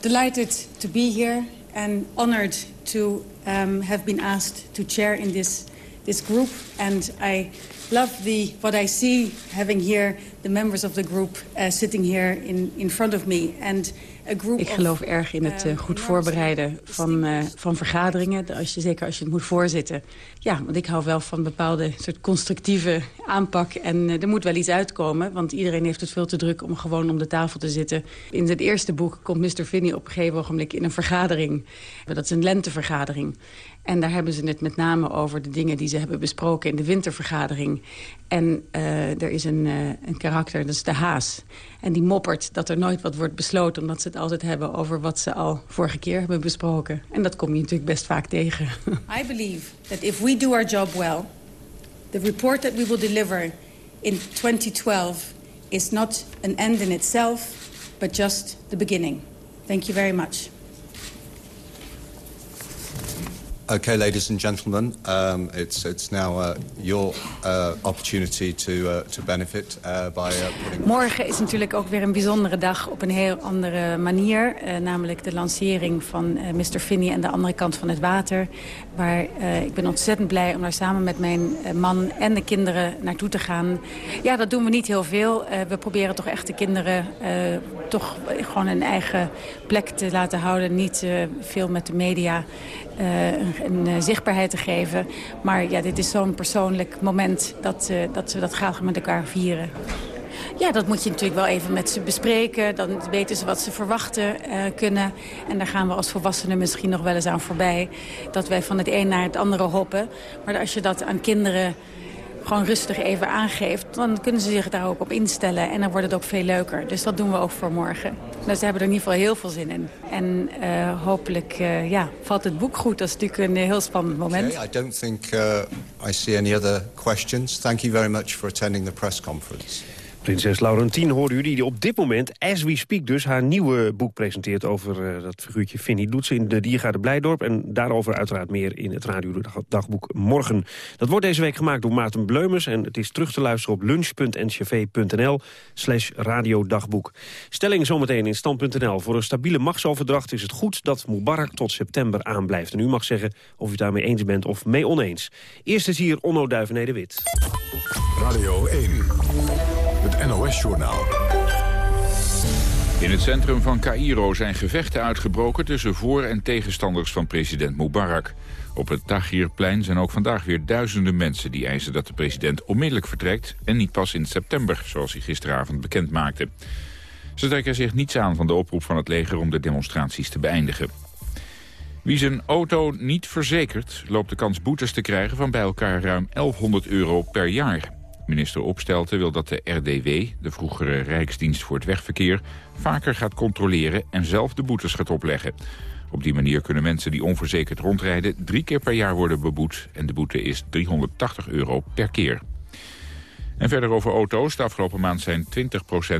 delighted to be here and honored to um, have been asked to chair in this, this group. And I love the, what I see having here the members of the group uh, sitting here in, in front of me. And Ik geloof erg in het uh, goed voorbereiden van, uh, van vergaderingen. Als je, zeker als je het moet voorzitten. Ja, want ik hou wel van bepaalde soort constructieve aanpak. En uh, er moet wel iets uitkomen. Want iedereen heeft het veel te druk om gewoon om de tafel te zitten. In het eerste boek komt Mr. Finney op een gegeven ogenblik in een vergadering. Dat is een lentevergadering. En daar hebben ze het met name over de dingen die ze hebben besproken in de wintervergadering. En uh, er is een, uh, een karakter, dat is de haas. En die moppert dat er nooit wat wordt besloten... omdat ze het altijd hebben over wat ze al vorige keer hebben besproken. En dat kom je natuurlijk best vaak tegen. I believe that if we do our job well... the report that we will deliver in 2012 is not an end in itself... but just the beginning. Thank you very much. Okay, ladies and gentlemen, um, it's it's now uh, your uh, opportunity to uh, to benefit by. Morgen is natuurlijk ook weer een bijzondere dag op een heel andere manier, uh, namelijk de lancering van Mr. Finney en de andere kant van het water. Waar ik ben ontzettend blij om daar samen met mijn man en de kinderen naartoe te gaan. Ja, dat doen we niet heel veel. we proberen toch echt de kinderen toch gewoon een eigen plek te laten houden, niet veel met de media. Een, een, zichtbaarheid te geven. Maar ja, dit is zo'n persoonlijk moment dat, uh, dat we dat graag met elkaar vieren. Ja, dat moet je natuurlijk wel even met ze bespreken. Dan weten ze wat ze verwachten uh, kunnen. En daar gaan we als volwassenen misschien nog wel eens aan voorbij. Dat wij van het een naar het andere hoppen. Maar als je dat aan kinderen gewoon rustig even aangeeft... dan kunnen ze zich daar ook op instellen en dan wordt het ook veel leuker. Dus dat doen we ook voor morgen. Dus ze hebben er in ieder geval heel veel zin in. En uh, hopelijk uh, ja, valt het boek goed. Dat is natuurlijk een heel spannend moment. Okay, I don't think uh, I see any other questions. Thank you very much for attending the press conference. Prinses Laurentien hoorde u die op dit moment, as we speak dus... haar nieuwe boek presenteert over uh, dat figuurtje Finny. Doet ze in de Diergaarde Blijdorp. En daarover uiteraard meer in het radiodagboek morgen. Dat wordt deze week gemaakt door Maarten Bleumers. En het is terug te luisteren op lunch.ncv.nl slash radiodagboek. Stelling zometeen in stand.nl. Voor een stabiele machtsoverdracht is het goed dat Mubarak tot september aanblijft. En u mag zeggen of u daarmee eens bent of mee oneens. Eerst is hier Onno Duivenede-Wit. Radio 1. NOS-journaal. In het centrum van Cairo zijn gevechten uitgebroken tussen voor- en tegenstanders van president Mubarak. Op het Tahrirplein zijn ook vandaag weer duizenden mensen die eisen dat de president onmiddellijk vertrekt en niet pas in september, zoals hij gisteravond bekend maakte. Ze trekken zich niets aan van de oproep van het leger om de demonstraties te beëindigen. Wie zijn auto niet verzekert, loopt de kans boetes te krijgen van bij elkaar ruim 1100 euro per jaar. Minister Opstelten wil dat de RDW, de vroegere Rijksdienst voor het Wegverkeer... vaker gaat controleren en zelf de boetes gaat opleggen. Op die manier kunnen mensen die onverzekerd rondrijden... drie keer per jaar worden beboet en de boete is 380 euro per keer. En verder over auto's. De afgelopen maand zijn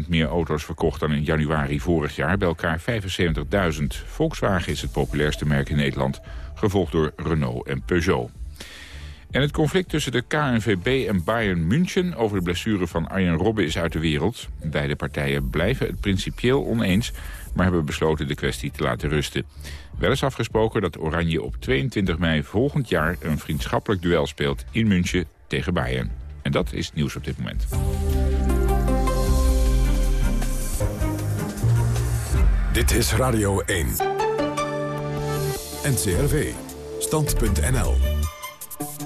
20% meer auto's verkocht dan in januari vorig jaar. Bij elkaar 75.000. Volkswagen is het populairste merk in Nederland. Gevolgd door Renault en Peugeot. En het conflict tussen de KNVB en Bayern München over de blessure van Arjen Robben is uit de wereld. Beide partijen blijven het principieel oneens, maar hebben besloten de kwestie te laten rusten. Wel is afgesproken dat Oranje op 22 mei volgend jaar een vriendschappelijk duel speelt in München tegen Bayern. En dat is nieuws op dit moment. Dit is Radio 1. NCRV. Stand.nl.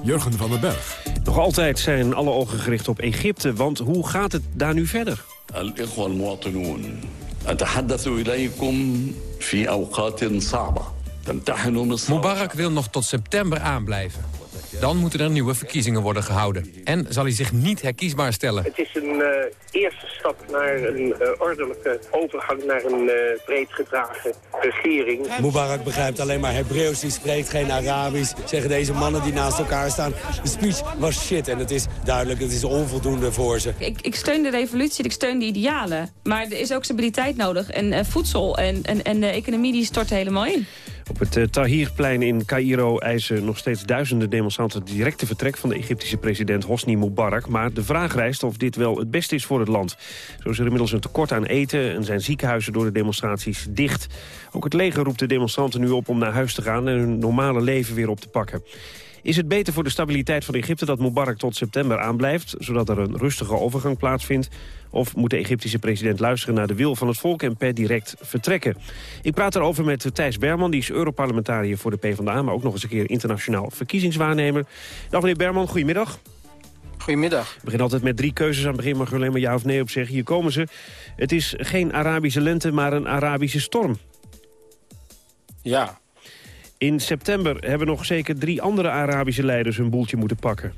Jurgen van den Berg. Nog altijd zijn alle ogen gericht op Egypte, want hoe gaat het daar nu verder? Mubarak wil nog tot september aanblijven. Dan moeten er nieuwe verkiezingen worden gehouden. En zal hij zich niet herkiesbaar stellen. Het is een uh, eerste stap naar een uh, ordelijke overgang naar een uh, breed gedragen regering. Mubarak begrijpt alleen maar Hebreeuws, die spreekt geen Arabisch. Zeggen deze mannen die naast elkaar staan. De speech was shit en het is duidelijk, het is onvoldoende voor ze. Ik, ik steun de revolutie, ik steun de idealen. Maar er is ook stabiliteit nodig en voedsel en, en, en de economie die stort helemaal in. Op het uh, Tahrirplein in Cairo eisen nog steeds duizenden demonstranten... het directe vertrek van de Egyptische president Hosni Mubarak. Maar de vraag rijst of dit wel het beste is voor het land. Zo is er inmiddels een tekort aan eten en zijn ziekenhuizen door de demonstraties dicht. Ook het leger roept de demonstranten nu op om naar huis te gaan... en hun normale leven weer op te pakken. Is het beter voor de stabiliteit van Egypte dat Mubarak tot september aanblijft... zodat er een rustige overgang plaatsvindt? Of moet de Egyptische president luisteren naar de wil van het volk... en per direct vertrekken? Ik praat erover met Thijs Berman, die is Europarlementariër voor de PvdA... maar ook nog eens een keer internationaal verkiezingswaarnemer. Dag meneer Berman, goedemiddag. Goedemiddag. Ik begin altijd met drie keuzes aan het begin. Mag je alleen maar ja of nee op zeggen. Hier komen ze. Het is geen Arabische lente, maar een Arabische storm. Ja. In september hebben nog zeker drie andere Arabische leiders hun boeltje moeten pakken.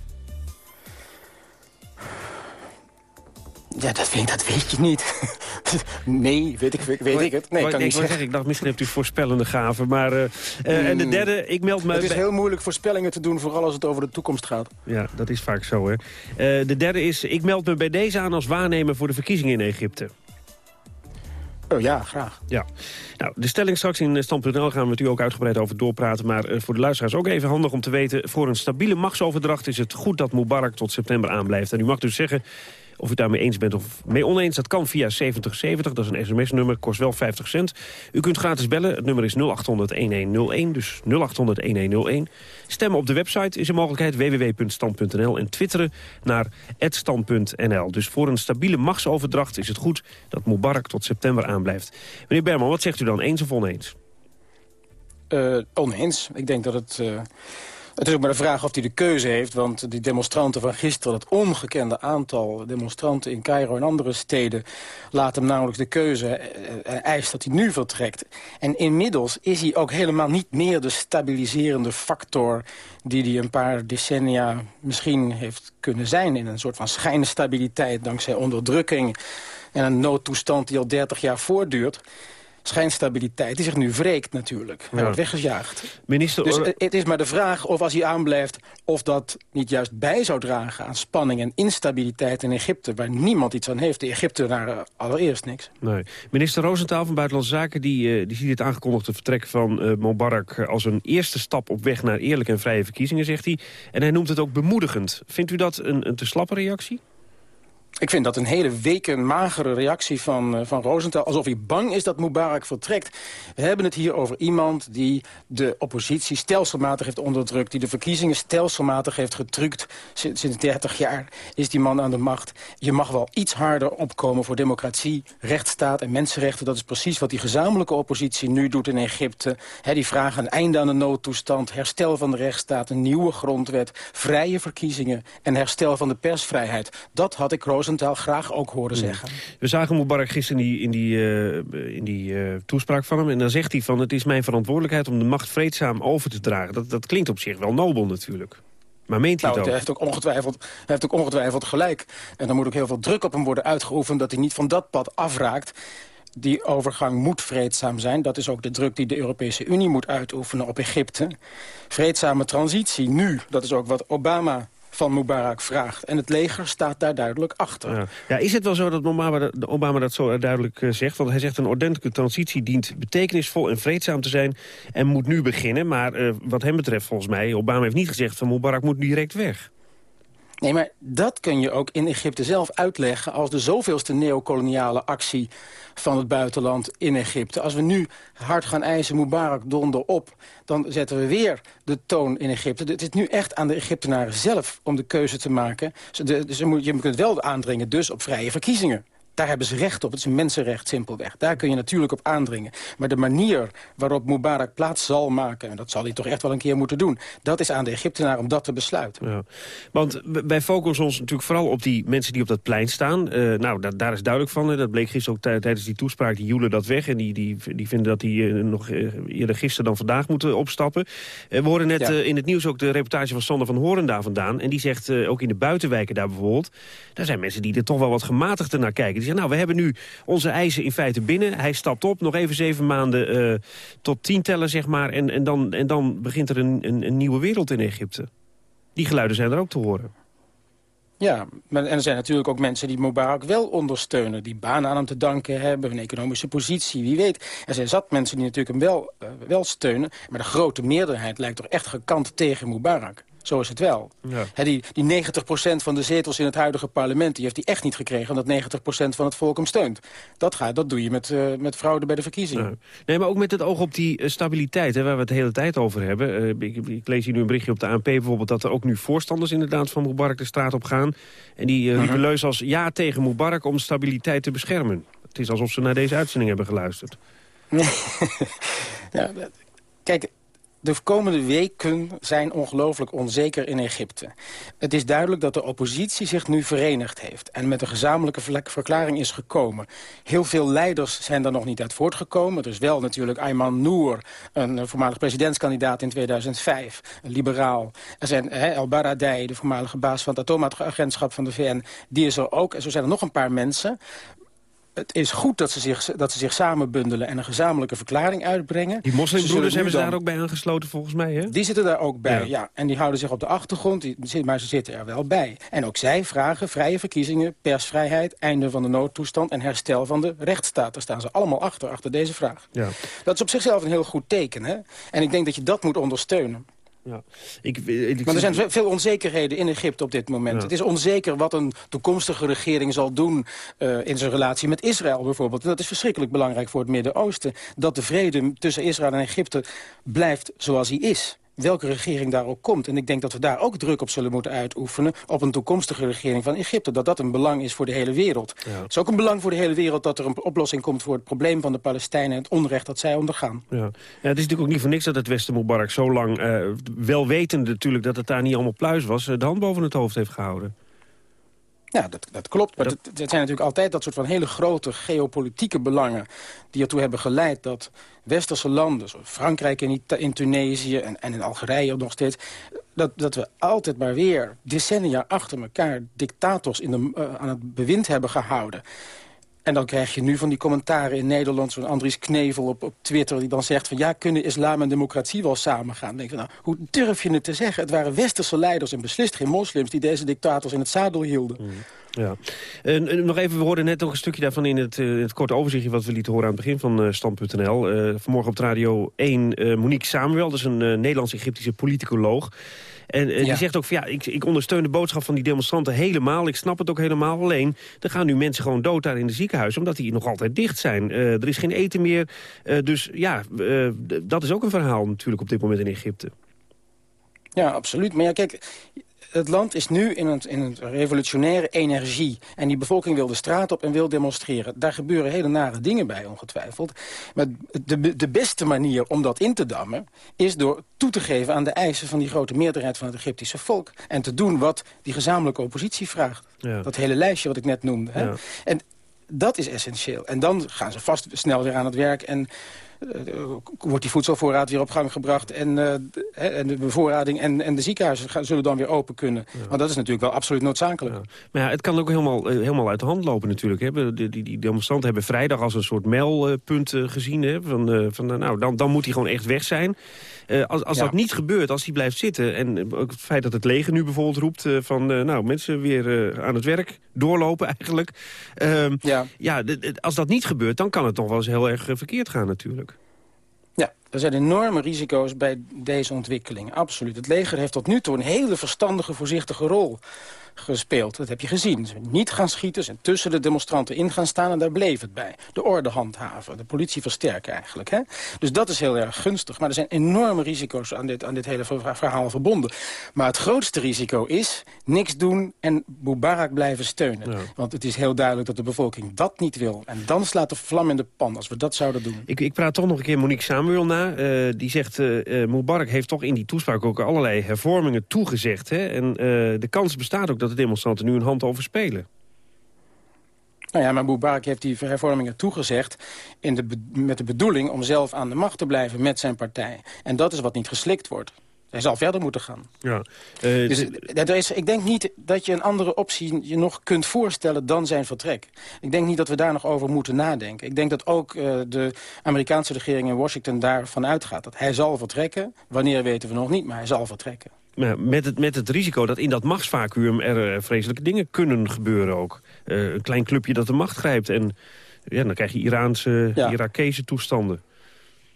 Ja, dat weet, dat weet je niet. nee, weet ik, weet ik het. Nee, ik kan niet zeggen. Ik dacht, misschien hebt u voorspellende gaven. Maar, uh, uh, en de derde, ik meld me... Het is heel moeilijk voorspellingen te doen, vooral als het over de toekomst gaat. Ja, dat is vaak zo, hè. Uh, de derde is, ik meld me bij deze aan als waarnemer voor de verkiezingen in Egypte. Oh ja, graag. Ja. Nou, de stelling straks in Stand.nl gaan we met u ook uitgebreid over doorpraten. Maar uh, voor de luisteraars ook even handig om te weten... voor een stabiele machtsoverdracht is het goed dat Mubarak tot september aanblijft. En u mag dus zeggen of u daarmee eens bent of mee oneens, dat kan via 7070. Dat is een sms-nummer, kost wel 50 cent. U kunt gratis bellen, het nummer is 0800-1101, dus 0800-1101. Stemmen op de website is een mogelijkheid, www.stand.nl. En twitteren naar @stand.nl. Dus voor een stabiele machtsoverdracht is het goed dat Mubarak tot september aanblijft. Meneer Berman, wat zegt u dan, eens of oneens? Uh, oneens. Ik denk dat het... Uh het is ook maar de vraag of hij de keuze heeft, want die demonstranten van gisteren... het ongekende aantal demonstranten in Cairo en andere steden... laat hem namelijk de keuze en eh, eh, eist dat hij nu vertrekt. En inmiddels is hij ook helemaal niet meer de stabiliserende factor... die hij een paar decennia misschien heeft kunnen zijn... in een soort van schijnstabiliteit dankzij onderdrukking... en een noodtoestand die al 30 jaar voortduurt schijnstabiliteit die zich nu wreekt natuurlijk. Hij wordt weggejaagd. Minister, dus het is maar de vraag of als hij aanblijft... of dat niet juist bij zou dragen aan spanning en instabiliteit in Egypte... waar niemand iets aan heeft. De Egyptenaren allereerst niks. Nee. Minister Roosentaal van Buitenlandse Zaken die, uh, die ziet het aangekondigde vertrek van uh, Mubarak... als een eerste stap op weg naar eerlijke en vrije verkiezingen, zegt hij. En hij noemt het ook bemoedigend. Vindt u dat een, een te slappe reactie? Ik vind dat een hele weken magere reactie van, uh, van Rosenthal. Alsof hij bang is dat Mubarak vertrekt. We hebben het hier over iemand die de oppositie stelselmatig heeft onderdrukt. Die de verkiezingen stelselmatig heeft getrukt. Sinds, sinds 30 jaar is die man aan de macht. Je mag wel iets harder opkomen voor democratie, rechtsstaat en mensenrechten. Dat is precies wat die gezamenlijke oppositie nu doet in Egypte. Die vragen een einde aan de noodtoestand, herstel van de rechtsstaat, een nieuwe grondwet, vrije verkiezingen en herstel van de persvrijheid. Dat had ik Rosenthal Rosenthal graag ook horen hmm. zeggen. We zagen Mubarak gisteren in die, in die, uh, in die uh, toespraak van hem. En dan zegt hij van het is mijn verantwoordelijkheid om de macht vreedzaam over te dragen. Dat, dat klinkt op zich wel nobel natuurlijk. Maar meent hij nou, het ook? Hij heeft ook, ongetwijfeld, hij heeft ook ongetwijfeld gelijk. En dan moet ook heel veel druk op hem worden uitgeoefend... dat hij niet van dat pad afraakt. Die overgang moet vreedzaam zijn. Dat is ook de druk die de Europese Unie moet uitoefenen op Egypte. Vreedzame transitie nu, dat is ook wat Obama van Mubarak vraagt. En het leger staat daar duidelijk achter. Ja, is het wel zo dat Obama, dat zo duidelijk eh, zegt? Want hij zegt een ordentelijke transitie dient betekenisvol en vreedzaam te zijn... en moet nu beginnen. Maar uh, wat hem betreft volgens mij, Obama heeft niet gezegd... van Mubarak moet direct weg. Nee, maar dat kun je ook in Egypte zelf uitleggen... als de zoveelste neocoloniale actie van het buitenland in Egypte. Als we nu hard gaan eisen, Mubarak donder op... dan zetten we weer de toon in Egypte. Het is nu echt aan de Egyptenaren zelf om de keuze te maken. Je kunt wel aandringen dus op vrije verkiezingen. Daar hebben ze recht op. Het is een mensenrecht simpelweg. Daar kun je natuurlijk op aandringen. Maar de manier waarop Mubarak plaats zal maken... en dat zal hij toch echt wel een keer moeten doen... dat is aan de Egyptenaar om dat te besluiten. Ja. Want wij focussen ons natuurlijk vooral op die mensen die op dat plein staan. Uh, nou, dat, daar is duidelijk van. Dat bleek gisteren ook tijdens die toespraak. Die joelen dat weg. En die, die, die vinden dat die uh, nog uh, eerder gisteren dan vandaag moeten opstappen. we hoorden net in het nieuws ook de reportage van Sander van Horen daar vandaan. En die zegt ook in de buitenwijken daar bijvoorbeeld... daar zijn mensen die er toch wel wat gematigder naar kijken nou, we hebben nu onze eisen in feite binnen. Hij stapt op, nog even zeven maanden uh, tot tien tellen, zeg maar. En, en, dan, en dan begint er een, een, een nieuwe wereld in Egypte. Die geluiden zijn er ook te horen. Ja, en er zijn natuurlijk ook mensen die Mubarak wel ondersteunen. Die banen aan hem te danken hebben, een economische positie, wie weet. Er zijn zat mensen die natuurlijk hem wel, uh, wel steunen. Maar de grote meerderheid lijkt toch echt gekant tegen Mubarak. Zo is het wel. Ja. die, die 90% van de zetels in het huidige parlement... die heeft hij echt niet gekregen, omdat 90% van het volk hem steunt. Dat, gaat, dat doe je met, uh, met fraude bij de verkiezingen. Nee, maar ook met het oog op die uh, stabiliteit, hè, waar we het de hele tijd over hebben. Uh, ik, ik, lees hier nu een berichtje op de ANP bijvoorbeeld... dat er ook nu voorstanders inderdaad van Mubarak de straat op gaan. En die uh, riepen leus als ja tegen Mubarak om stabiliteit te beschermen. Het is alsof ze naar deze uitzending hebben geluisterd. ja, kijk, de komende weken zijn ongelooflijk onzeker in Egypte. Het is duidelijk dat de oppositie zich nu verenigd heeft... en met een gezamenlijke verklaring is gekomen. Heel veel leiders zijn er nog niet uit voortgekomen. Er is wel natuurlijk Ayman Noor, een voormalig presidentskandidaat in 2005. Een liberaal. Er zijn El Baradei, de voormalige baas van het atoomagentschap van de VN. Die is er ook. En zo zijn er nog een paar mensen het is goed dat ze, zich, dat ze zich samen bundelen en een gezamenlijke verklaring uitbrengen. Die moslimbroeders hebben ze daar ook bij aangesloten volgens mij, hè? Die zitten daar ook bij, ja. En die houden zich op de achtergrond, die, maar ze zitten er wel bij. En ook zij vragen vrije verkiezingen, persvrijheid, einde van de noodtoestand... en herstel van de rechtsstaat. Daar staan ze allemaal achter, achter deze vraag. Ja. Dat is op zichzelf een heel goed teken, hè? En ik denk dat je dat moet ondersteunen. Ja. Ik, ik, maar er zijn veel onzekerheden in Egypte op dit moment. Het is onzeker wat een toekomstige regering zal doen... Uh, in zijn relatie met Israël bijvoorbeeld. En dat is verschrikkelijk belangrijk voor het Midden-Oosten. Dat de vrede tussen Israël en Egypte blijft zoals hij is welke regering daar ook komt. En ik denk dat we daar ook druk op zullen moeten uitoefenen... op een toekomstige regering van Egypte. Dat dat een belang is voor de hele wereld. Ja. Het is ook een belang voor de hele wereld... dat er een oplossing komt voor het probleem van de Palestijnen... en het onrecht dat zij ondergaan. Ja. ja het is natuurlijk ook niet voor niks dat het Westen Mubarak zo lang... Uh, wel wetende natuurlijk dat het daar niet allemaal pluis was... Uh, de hand boven het hoofd heeft gehouden. Ja, dat, dat klopt. Maar dat... Het, het zijn natuurlijk altijd dat soort van hele grote geopolitieke belangen... die ertoe hebben geleid dat westerse landen, zoals Frankrijk in, in Tunesië en, en in Algerije nog steeds... Dat, dat we altijd maar weer decennia achter elkaar dictators in de, uh, aan het bewind hebben gehouden. En dan krijg je nu van die commentaren in Nederland... zo'n Andries Knevel op, op Twitter die dan zegt van... ja, kunnen islam en democratie wel samengaan? Dan denk ik, nou, hoe durf je het te zeggen? Het waren westerse leiders en beslist geen moslims... die deze dictators in het zadel hielden. Mm. Ja. En, nog even, we hoorden net nog een stukje daarvan in het, uh, het korte overzichtje... wat we lieten horen aan het begin van uh, Stand.nl. Uh, vanmorgen op radio 1 Monique Samuel, dat is een Nederlands-Egyptische politicoloog... En ja. die zegt ook van ja, ik, ik ondersteun de boodschap van die demonstranten helemaal. Ik snap het ook helemaal. Alleen, er gaan nu mensen gewoon dood daar in de ziekenhuizen... omdat die nog altijd dicht zijn. Er is geen eten meer. Dus ja, dat is ook een verhaal natuurlijk op dit moment in Egypte. Ja, absoluut. Maar ja, kijk, het land is nu in een, in een revolutionaire energie. En die bevolking wil de straat op en wil demonstreren. Daar gebeuren hele nare dingen bij, ongetwijfeld. Maar de, de beste manier om dat in te dammen... is door toe te geven aan de eisen van die grote meerderheid van het Egyptische volk. En te doen wat die gezamenlijke oppositie vraagt. Ja. Dat hele lijstje wat ik net noemde. Hè? Ja. En dat is essentieel. En dan gaan ze vast snel weer aan het werk... en wordt die voedselvoorraad weer op gang gebracht... en, uh, en de bevoorrading en, en de ziekenhuizen gaan, zullen dan weer open kunnen. Ja. Want dat is natuurlijk wel absoluut noodzakelijk. Ja. Maar ja, het kan ook helemaal, uh, helemaal uit de hand lopen natuurlijk. Hè. Die, die, die demonstranten hebben vrijdag als een soort mijlpunt gezien. Hè, van, van, nou, dan, dan moet hij gewoon echt weg zijn. Als als ja. dat niet gebeurt, als hij blijft zitten... en ook het feit dat het leger nu bijvoorbeeld roept van... nou, mensen weer aan het werk, doorlopen eigenlijk. Ehm, ja. Ja, als dat niet gebeurt, dan kan het nog wel eens heel erg verkeerd gaan natuurlijk. Ja, er zijn enorme risico's bij deze ontwikkeling, absoluut. Het leger heeft tot nu toe een hele verstandige, voorzichtige rol gespeeld. Dat heb je gezien. Ze niet gaan schieten, ze tussen de demonstranten in gaan staan... en daar bleef het bij. De orde handhaven, de politie versterken eigenlijk. Hè? Dus dat is heel erg gunstig. Maar er zijn enorme risico's aan dit, aan dit hele verhaal verbonden. Maar het grootste risico is niks doen en Mubarak blijven steunen. Ja. Want het is heel duidelijk dat de bevolking dat niet wil. En dan slaat de vlam in de pan als we dat zouden doen. Ik, ik praat toch nog een keer Monique Samuel na. Uh, die zegt, uh, Mubarak heeft toch in die toespraak ook allerlei hervormingen toegezegd. Hè? En uh, de kans bestaat ook dat de demonstranten nu een hand overspelen. Nou ja, maar Mubarak heeft die hervormingen toegezegd... In de met de bedoeling om zelf aan de macht te blijven met zijn partij. En dat is wat niet geslikt wordt. Hij zal verder moeten gaan. Ja, uh, dus er is, ik denk niet dat je een andere optie je nog kunt voorstellen dan zijn vertrek. Ik denk niet dat we daar nog over moeten nadenken. Ik denk dat ook uh, de Amerikaanse regering in Washington daarvan uitgaat. Dat hij zal vertrekken. Wanneer weten we nog niet, maar hij zal vertrekken. Maar met, het, met het risico dat in dat machtsvacuum er uh, vreselijke dingen kunnen gebeuren ook. Uh, een klein clubje dat de macht grijpt en ja, dan krijg je Iraanse, ja. Irakese toestanden.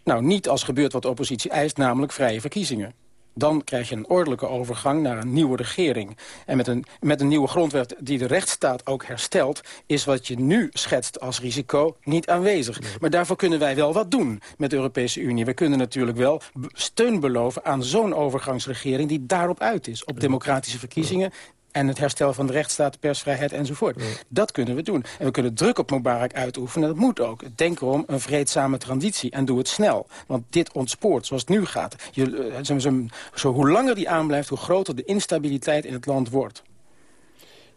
Nou, niet als gebeurt wat de oppositie eist, namelijk vrije verkiezingen. Dan krijg je een ordelijke overgang naar een nieuwe regering. En met een, met een nieuwe grondwet die de rechtsstaat ook herstelt... is wat je nu schetst als risico niet aanwezig. Maar daarvoor kunnen wij wel wat doen met de Europese Unie. We kunnen natuurlijk wel steun beloven aan zo'n overgangsregering... die daarop uit is, op democratische verkiezingen en het herstel van de rechtsstaat, persvrijheid enzovoort. Dat kunnen we doen. En we kunnen druk op Mubarak uitoefenen. Dat moet ook. Denk erom een vreedzame transitie. En doe het snel. Want dit ontspoort zoals het nu gaat. Je, eh, zo, zo, zo, hoe langer die aanblijft, hoe groter de instabiliteit in het land wordt.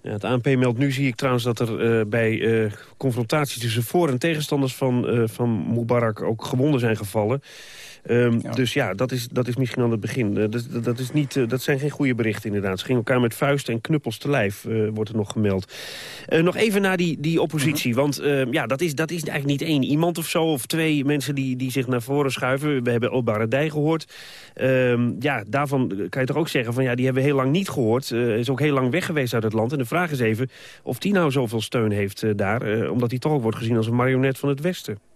Ja, het ANP meldt nu, zie ik trouwens, dat er uh, bij uh, confrontaties tussen voor- en tegenstanders van, uh, van Mubarak ook gewonden zijn gevallen. Um, ja. Dus ja, dat is, dat is misschien al het begin. Uh, dat, dat, is niet, uh, dat zijn geen goede berichten inderdaad. Ze gingen elkaar met vuisten en knuppels te lijf, uh, wordt er nog gemeld. nog even naar die, die oppositie. -huh. Want ja, dat is, dat is eigenlijk niet één iemand of zo... of twee mensen die, die zich naar voren schuiven. We hebben Obaradij gehoord. Um, ja, daarvan kan je toch ook zeggen van ja, die hebben we heel lang niet gehoord. is ook heel lang weg geweest uit het land. En de vraag is even of die nou zoveel steun heeft daar... omdat hij toch ook wordt gezien als een marionet van het Westen.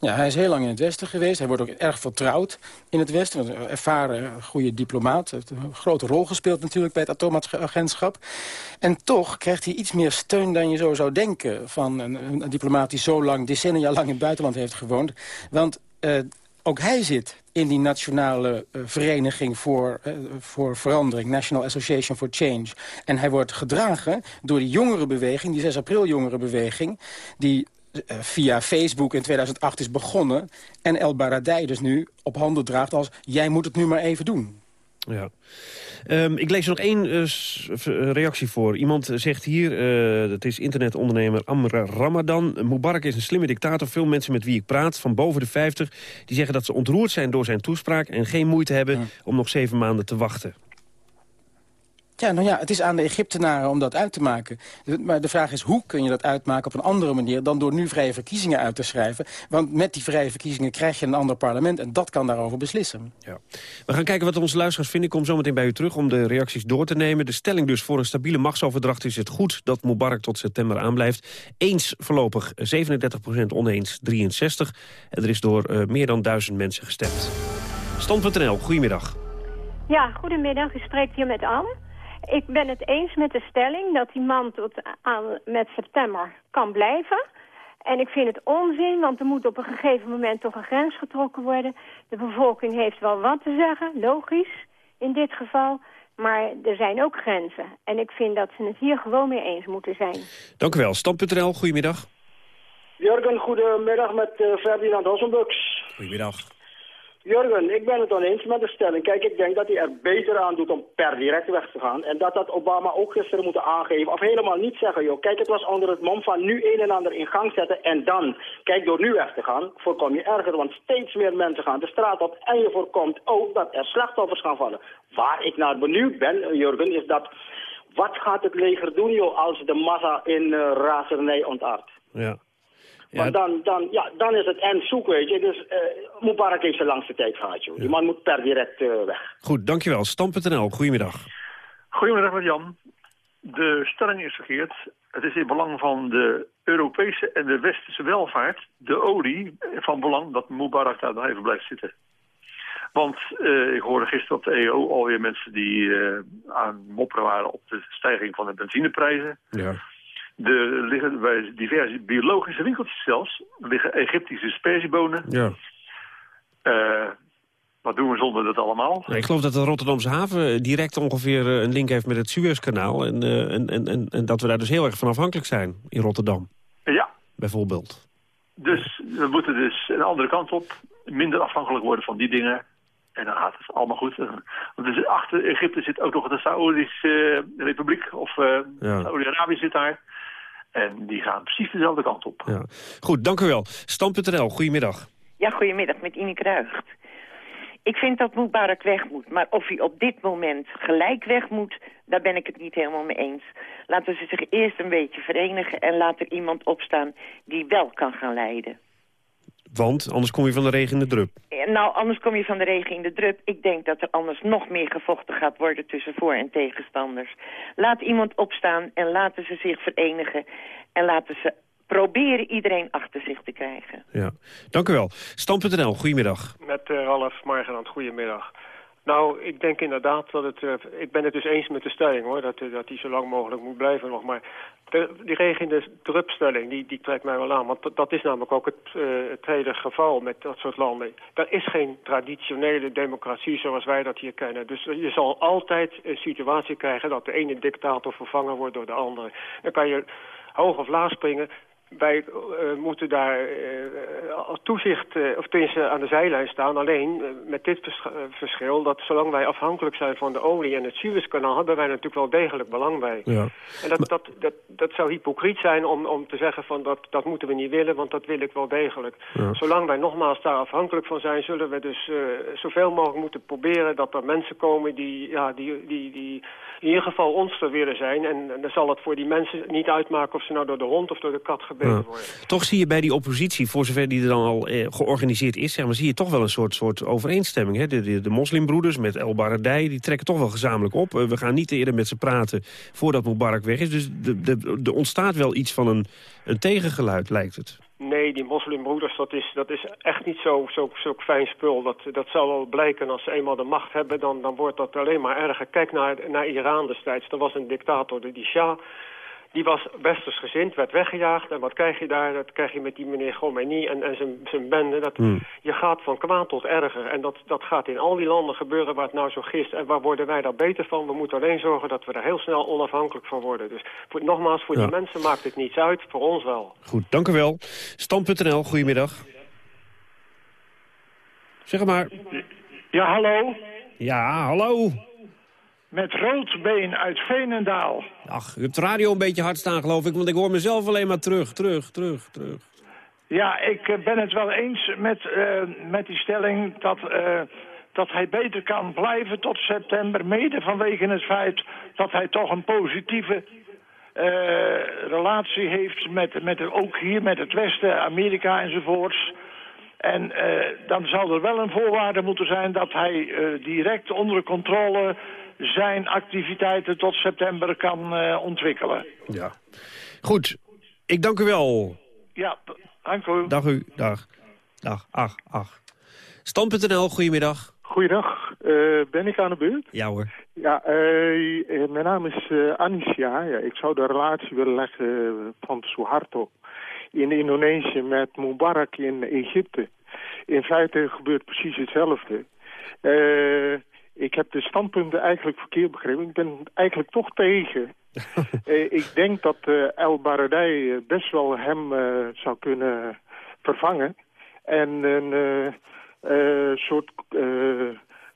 Ja, hij is heel lang in het Westen geweest. Hij wordt ook erg vertrouwd in het Westen. Een ervaren, goede diplomaat. Heeft een grote rol gespeeld natuurlijk bij het atoomagentschap. En toch krijgt hij iets meer steun dan je zo zou denken... van een, diplomaat die zo lang, decennia lang in het buitenland heeft gewoond. Want uh, ook hij zit in die nationale uh, vereniging voor, uh, voor verandering. National Association for Change. En hij wordt gedragen door die jongerenbeweging, die 6 april jongerenbeweging... die via Facebook in 2008 is begonnen... en El Baradei dus nu op handen draagt als... jij moet het nu maar even doen. Ja. Um, ik lees er nog één uh, reactie voor. Iemand zegt hier, uh, dat is internetondernemer Amr Ramadan... Mubarak is een slimme dictator. Veel mensen met wie ik praat, van boven de 50... die zeggen dat ze ontroerd zijn door zijn toespraak... en geen moeite hebben ja. om nog zeven maanden te wachten. Ja, nou ja, het is aan de Egyptenaren om dat uit te maken. Maar de vraag is, hoe kun je dat uitmaken op een andere manier... dan door nu vrije verkiezingen uit te schrijven? Want met die vrije verkiezingen krijg je een ander parlement... en dat kan daarover beslissen. Ja. We gaan kijken wat onze luisteraars vinden. Ik kom zo meteen bij u terug om de reacties door te nemen. De stelling dus voor een stabiele machtsoverdracht is het goed... dat Mubarak tot september aanblijft. Eens voorlopig 37% oneens 63. En er is door uh, meer dan duizend mensen gestemd. Stand.nl, goedemiddag. Ja, goedemiddag. U spreekt hier met Anne. Ik ben het eens met de stelling dat die man tot aan met september kan blijven. En ik vind het onzin, want er moet op een gegeven moment toch een grens getrokken worden. De bevolking heeft wel wat te zeggen, logisch in dit geval. Maar er zijn ook grenzen. En ik vind dat ze het hier gewoon mee eens moeten zijn. Dank u wel. Stand.nl, goedemiddag. Jurgen, goedemiddag met uh, Ferdinand Hossenbux. Goedemiddag. Jurgen, ik ben het oneens met de stelling. Kijk, ik denk dat hij er beter aan doet om per direct weg te gaan. En dat dat Obama ook gisteren moeten aangeven. Of helemaal niet zeggen, joh. Kijk, het was onder het mom van nu een en ander in gang zetten. En dan, kijk, door nu weg te gaan, voorkom je erger. Want steeds meer mensen gaan de straat op. En je voorkomt ook dat er slachtoffers gaan vallen. Waar ik naar benieuwd ben, Jurgen, is dat... Wat gaat het leger doen, joh, als de massa in uh, razernij ontaart? Ja. Ja. Maar dan, dan, ja, dan is het en zoek, weet je. Dus uh, Mubarak heeft zijn langste tijd gehad, joh. Ja. Die man moet per direct uh, weg. Goed, dankjewel. Stam.nl, goedemiddag. Goedemiddag met Jan. De stelling is verkeerd. Het is in belang van de Europese en de westerse welvaart, de olie, van belang dat Mubarak daar nog even blijft zitten. Want uh, ik hoorde gisteren op de EO alweer mensen die uh, aan mopperen waren op de stijging van de benzineprijzen. Ja. Er liggen bij diverse biologische winkeltjes zelfs, liggen Egyptische sperziebonen. Ja. Uh, wat doen we zonder dat allemaal? Ja, ik geloof dat de Rotterdamse haven direct ongeveer een link heeft met het Suezkanaal. En, uh, en, en, en, en dat we daar dus heel erg van afhankelijk zijn in Rotterdam. Ja. Bijvoorbeeld. Dus we moeten dus een andere kant op. Minder afhankelijk worden van die dingen. En dan gaat het allemaal goed. Want dus achter Egypte zit ook nog de Saoedische uh, Republiek. Of uh, ja. Saoedi-Arabië zit daar. En die gaan precies dezelfde kant op. Ja. Goed, dank u wel. Stam.nl, goedemiddag. Ja, goedemiddag, met Ineke Ruigt. Ik vind dat Mubarak weg moet. Maar of hij op dit moment gelijk weg moet, daar ben ik het niet helemaal mee eens. Laten ze zich eerst een beetje verenigen en laat er iemand opstaan die wel kan gaan leiden. Want anders kom je van de regen in de drup. Nou, anders kom je van de regen in de drup. Ik denk dat er anders nog meer gevochten gaat worden tussen voor- en tegenstanders. Laat iemand opstaan en laten ze zich verenigen. En laten ze proberen iedereen achter zich te krijgen. Ja, dank u wel. Stam.nl, goedemiddag. Met uh, Ralf Margenand, goedemiddag. Nou, ik denk inderdaad dat het... Uh, ik ben het dus eens met de stelling, hoor. Dat, uh, dat die zo lang mogelijk moet blijven nog. Maar die regende drupstelling, die, die trekt mij wel aan. Want dat is namelijk ook het, uh, het hele geval met dat soort landen. Er is geen traditionele democratie zoals wij dat hier kennen. Dus je zal altijd een situatie krijgen dat de ene dictator vervangen wordt door de andere. Dan kan je hoog of laag springen wij uh, moeten daar uh, als toezicht, uh, of tenminste aan de zijlijn staan. Alleen met dit vers verschil dat zolang wij afhankelijk zijn van de olie en het Suezkanaal... hebben wij natuurlijk wel degelijk belang bij. Ja. En dat, dat, dat, dat zou hypocriet zijn om, om te zeggen van dat, dat moeten we niet willen... want dat wil ik wel degelijk. Ja. Zolang wij nogmaals daar afhankelijk van zijn... zullen we dus zoveel mogelijk moeten proberen dat er mensen komen... die, ja, die, die, die in ieder geval ons te willen zijn. En, en dan zal het voor die mensen niet uitmaken of ze nou door de hond of door de kat gebeuren ja. Toch zie je bij die oppositie, voor zover die er dan al eh, georganiseerd is... Zeg maar, zie je toch wel een soort, soort overeenstemming. Hè? De, de, de moslimbroeders met El Baradei, die trekken toch wel gezamenlijk op. Uh, we gaan niet eerder met ze praten voordat Mubarak weg is. Dus er ontstaat wel iets van een, een tegengeluid, lijkt het. Nee, die moslimbroeders, dat is, dat is echt niet zo, zo, zo fijn spul. Dat, dat zal wel blijken als ze eenmaal de macht hebben, dan, dan wordt dat alleen maar erger. Kijk naar, naar Iran destijds. Er was een dictator, de Shah. Die was westersgezind, werd weggejaagd. En wat krijg je daar? Dat krijg je met die meneer Khomeini en, en zijn, zijn bende. Dat, Hmm. Je gaat van kwaad tot erger. En dat, dat gaat in al die landen gebeuren waar het nou zo gist. En waar worden wij daar beter van? We moeten alleen zorgen dat we er heel snel onafhankelijk van worden. Dus voor, nogmaals, voor Ja. die mensen maakt het niets uit. Voor ons wel. Goed, dank u wel. Stam.nl, goedemiddag. Zeg maar. Ja, hallo. Ja, hallo. Met Roodbeen uit Veenendaal. Ach, u hebt de radio een beetje hard staan, geloof ik, want ik hoor mezelf alleen maar terug, terug, terug, terug. Ja, ik eh, ben het wel eens met, eh, met die stelling dat, eh, dat hij beter kan blijven tot september. Mede vanwege het feit dat hij toch een positieve relatie heeft met, met het- ook hier met het Westen, Amerika enzovoorts. En dan zal er wel een voorwaarde moeten zijn dat hij direct onder controle zijn activiteiten tot september kan eh, ontwikkelen. Ja. Goed, ik dank u wel. Ja, dank u. Dag u, dag. Dag, ach, ach. Stam.nl, goedemiddag. Goeiedag, Eh, ben ik aan de beurt? Ja hoor. Ja, eh, mijn naam is eh Anisha. Ja, ik zou de relatie willen leggen van Suharto in Indonesië met Mubarak in Egypte. In feite gebeurt precies hetzelfde. Eh, ik heb de standpunten eigenlijk verkeerd begrepen. Ik ben eigenlijk toch tegen. Eh, ik denk dat eh, El Baradei eh, best wel hem zou kunnen vervangen. En een soort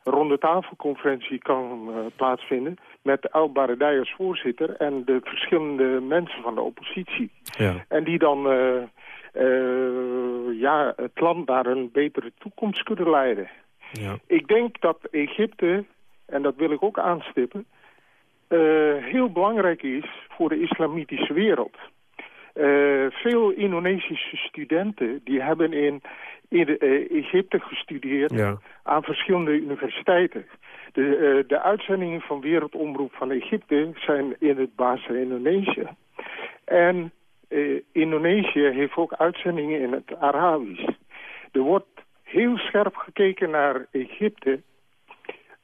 ronde tafelconferentie kan plaatsvinden... met El Baradei als voorzitter en de verschillende mensen van de oppositie. Ja. En die dan ja, het land naar een betere toekomst kunnen leiden. Ja. Ik denk dat Egypte, en dat wil ik ook aanstippen... eh, heel belangrijk is voor de islamitische wereld. Eh, veel Indonesische studenten die hebben in, in de, eh, Egypte gestudeerd Ja. aan verschillende universiteiten. De, de uitzendingen van Wereldomroep van Egypte zijn in het basis Indonesië. En Indonesië heeft ook uitzendingen in het Arabisch. Er wordt heel scherp gekeken naar Egypte.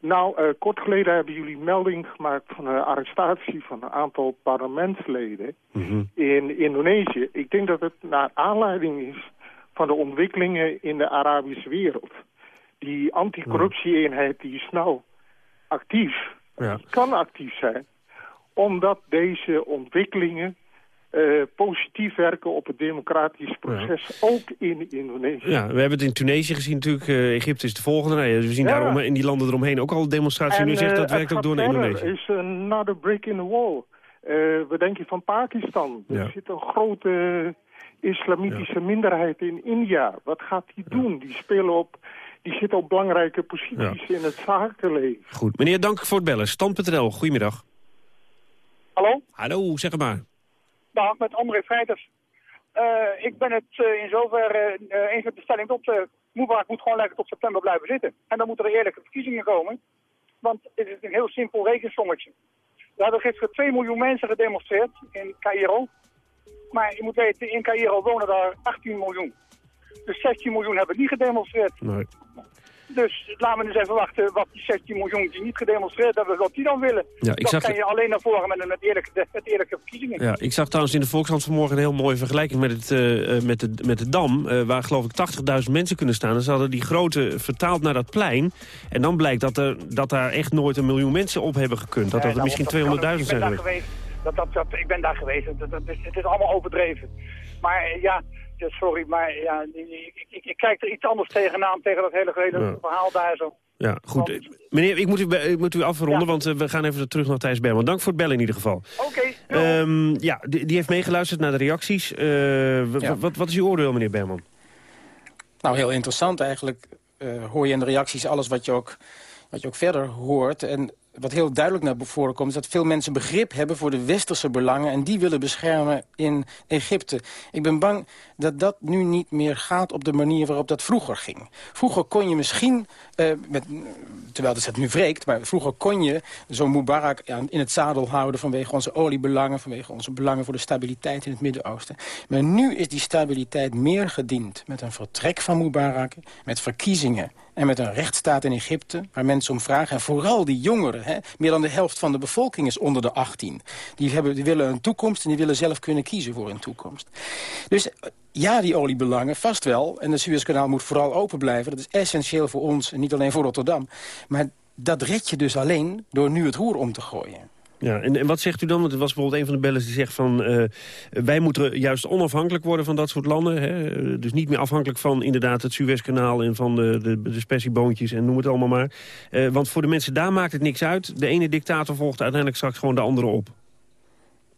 Nou, eh, kort geleden hebben jullie melding gemaakt van een arrestatie van een aantal parlementsleden in Indonesië. Ik denk dat het naar aanleiding is van de ontwikkelingen in de Arabische wereld. Die anticorruptie-eenheid die is nou actief, Ja. kan actief zijn, omdat deze ontwikkelingen eh, positief werken op het democratisch proces, ook in Indonesië. Ja, we hebben het in Tunesië gezien natuurlijk. eh, Egypte is de volgende. Nou ja, we zien Ja. daarom in die landen eromheen ook al demonstraties. En, nu zegt eh, dat werkt ook door naar. Indonesië. is another break in the wall. Eh wat denk je van Pakistan? Ja. Er zit een grote islamitische minderheid in India. Wat gaat die doen? Die spelen op... Die zitten op belangrijke posities in het zakenleven. Goed, meneer, dank voor het bellen. Stand.nl, goedemiddag. Hallo? Hallo, zeg maar. Dag, met André Freiters. Eh, ik ben het eh, in zoverre eh, eens met de stelling dat uh, Mubarak moet gewoon lekker tot september blijven zitten. En dan moeten er eerlijke verkiezingen komen. Want het is een heel simpel rekensommetje. Er hebben gisteren 2 miljoen mensen gedemonstreerd in Cairo. Maar je moet weten, in Cairo wonen daar 18 miljoen. Dus 16 miljoen hebben niet gedemonstreerd. Nee. Dus laten we eens even wachten wat die 16 miljoen die niet gedemonstreerd hebben, wat die dan willen. Ja, ik dat zag- kan je alleen naar voren met, met, eerlijke, met eerlijke verkiezingen. Ja, ik zag trouwens in de Volkskrant vanmorgen een heel mooie vergelijking met, het, eh, eh, met, de, met de Dam. eh, waar geloof ik 80.000 mensen kunnen staan. En ze hadden die grote vertaald naar dat plein. En dan blijkt dat, er, dat daar echt nooit een miljoen mensen op hebben gekund. Dat Nee, dat er misschien daarom, dat kan 200.000 ook. Ik ben zijn geweest. Dat, dat, dat, ik ben daar geweest. Dat, dat is, het is allemaal overdreven. Maar ja, sorry, maar ja, ik, ik, ik kijk er iets anders tegenaan, tegen dat hele, hele Ja. verhaal daar zo. Ja, goed. Meneer, ik moet u, ik moet u afronden, want eh, we gaan even terug naar Thijs Berman. Dank voor het bellen in ieder geval. Oké. Ehm, ja, die, die heeft meegeluisterd naar de reacties. Eh, Ja. wat, wat is uw oordeel, meneer Berman? Nou, heel interessant eigenlijk. eh, hoor je in de reacties alles wat je, ook, wat je ook verder hoort. En wat heel duidelijk naar voren komt... is dat veel mensen begrip hebben voor de westerse belangen... en die willen beschermen in Egypte. Ik ben bang dat dat nu niet meer gaat op de manier waarop dat vroeger ging. Vroeger kon je misschien, eh, met, terwijl het nu wreekt... maar vroeger kon je zo'n Mubarak in het zadel houden... vanwege onze oliebelangen, vanwege onze belangen voor de stabiliteit in het Midden-Oosten. Maar nu is die stabiliteit meer gediend met een vertrek van Mubarak... met verkiezingen en met een rechtsstaat in Egypte... waar mensen om vragen, en vooral die jongeren... Hè, meer dan de helft van de bevolking is onder de 18. Die, hebben, die willen een toekomst en die willen zelf kunnen kiezen voor een toekomst. Dus ja, die oliebelangen, vast wel. En het Suezkanaal moet vooral open blijven. Dat is essentieel voor ons en niet alleen voor Rotterdam. Maar dat red je dus alleen door nu het roer om te gooien. Ja, en, en wat zegt u dan? Want er was bijvoorbeeld een van de bellers die zegt van... eh, wij moeten juist onafhankelijk worden van dat soort landen. Hè? Dus niet meer afhankelijk van inderdaad het Suezkanaal... en van de, de, de en noem het allemaal maar. Eh, want voor de mensen daar maakt het niks uit. De ene dictator volgt uiteindelijk straks gewoon de andere op.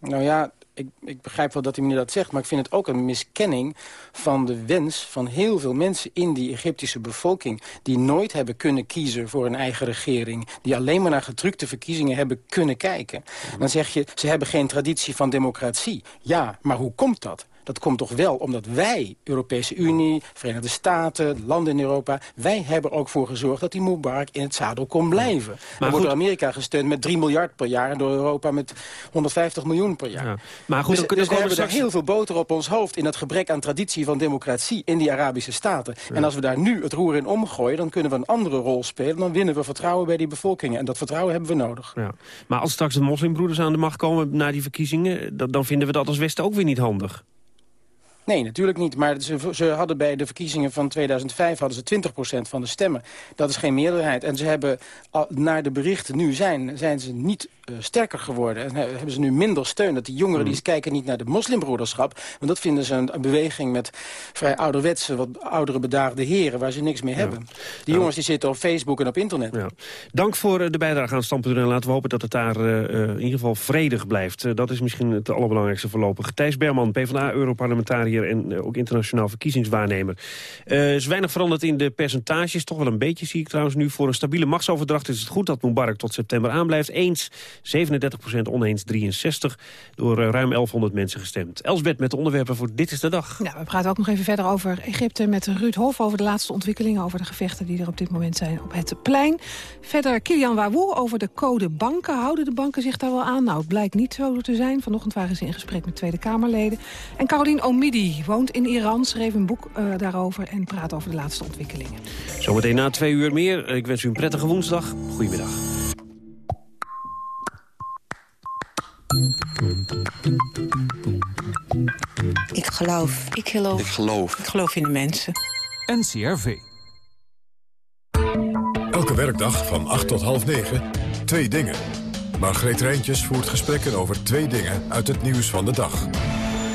Nou ja, ik, ik begrijp wel dat die meneer dat zegt... maar ik vind het ook een miskenning van de wens van heel veel mensen... in die Egyptische bevolking... die nooit hebben kunnen kiezen voor een eigen regering... die alleen maar naar gedrukte verkiezingen hebben kunnen kijken. Dan zeg je, ze hebben geen traditie van democratie. Ja, maar hoe komt dat? Dat komt toch wel omdat wij, Europese Unie, Verenigde Staten, landen in Europa... wij hebben ook voor gezorgd dat die Mubarak in het zadel kon blijven. Maar wordt door Amerika gesteund met 3 miljard per jaar... en door Europa met 150 miljoen per jaar. Maar goed, dus, dus we hebben daar heel veel boter op ons hoofd... in dat gebrek aan traditie van democratie in die Arabische staten. En als we daar nu het roer in omgooien... dan kunnen we een andere rol spelen. Dan winnen we vertrouwen bij die bevolkingen. En dat vertrouwen hebben we nodig. Ja. Maar als straks de moslimbroeders aan de macht komen na die verkiezingen... dan vinden we dat als Westen ook weer niet handig. Nee, natuurlijk niet. Maar ze, ze hadden bij de verkiezingen van 2005 hadden ze 20% van de stemmen. Dat is geen meerderheid. En ze hebben, naar de berichten nu zijn, zijn ze niet eh, sterker geworden. En he- hebben ze nu minder steun. Dat die jongeren Mm. die eens kijken niet naar de moslimbroederschap. Want dat vinden ze een, een beweging met vrij ouderwetse, wat oudere bedaagde heren... waar ze niks mee hebben. Die jongens die zitten op Facebook en op internet. Ja. Dank voor eh, de bijdrage aan Stand.nl. En laten we hopen dat het daar eh, eh, in ieder geval vredig blijft. Eh, dat is misschien het allerbelangrijkste voorlopig. Thijs Berman, PvdA-europarlementariër en eh, ook internationaal verkiezingswaarnemer. Eh is weinig veranderd in de percentages. Toch wel een beetje, zie ik trouwens nu. Voor een stabiele machtsoverdracht is het goed dat Mubarak tot september aanblijft. Eens 37% oneens 63. Door eh, ruim 1100 mensen gestemd. Elsbeth met de onderwerpen voor Dit is de Dag. Nou, we praten ook nog even verder over Egypte met Ruud Hof... over de laatste ontwikkelingen, over de gevechten die er op dit moment zijn op het plein. Verder Kilian Wawoe over de code banken. Houden de banken zich daar wel aan? Nou, het blijkt niet zo te zijn. Vanochtend waren ze in gesprek met Tweede Kamerleden. En Caroline Omidi woont in Iran, schreef een boek eh, daarover... en praat over de laatste ontwikkelingen. Zometeen na twee uur meer. Ik wens u een prettige woensdag. Goedemiddag. Ik geloof. Ik geloof. Ik geloof. Ik geloof in de mensen. NCRV. Elke werkdag van 8 tot half 9. Twee dingen. Margreet Rijntjes voert gesprekken over twee dingen uit het nieuws van de dag.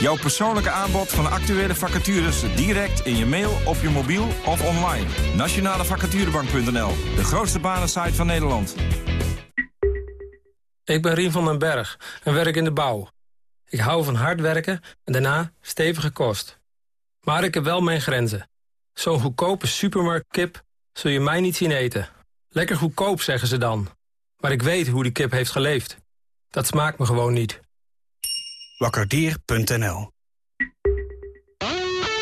Jouw persoonlijke aanbod van actuele vacatures direct in je mail, op je mobiel of online. Nationalevacaturebank.nl, de grootste banensite van Nederland. Ik ben Rien van den Berg en werk in de bouw. Ik hou van hard werken en daarna stevige kost. Maar ik heb wel mijn grenzen. Zo'n goedkope supermarktkip zul je mij niet zien eten. Lekker goedkoop, zeggen ze dan. Maar ik weet hoe die kip heeft geleefd. Dat smaakt me gewoon niet. Wakkerdier.nl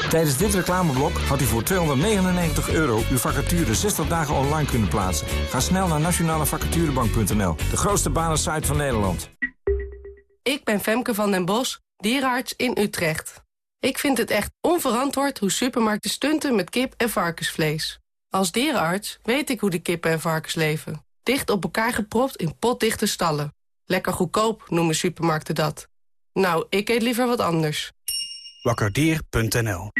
Tijdens dit reclameblok had u voor 299 euro uw vacature 60 dagen online kunnen plaatsen. Ga snel naar nationalevacaturebank.nl, de grootste banensite van Nederland. Ik ben Femke van den Bos, dierenarts in Utrecht. Ik vind het echt onverantwoord hoe supermarkten stunten met kip en varkensvlees. Als dierenarts weet ik hoe de kippen en varkens leven. Dicht op elkaar gepropt in potdichte stallen. Lekker goedkoop noemen supermarkten dat. Nou, ik eet liever wat anders. Wakkerdier.nl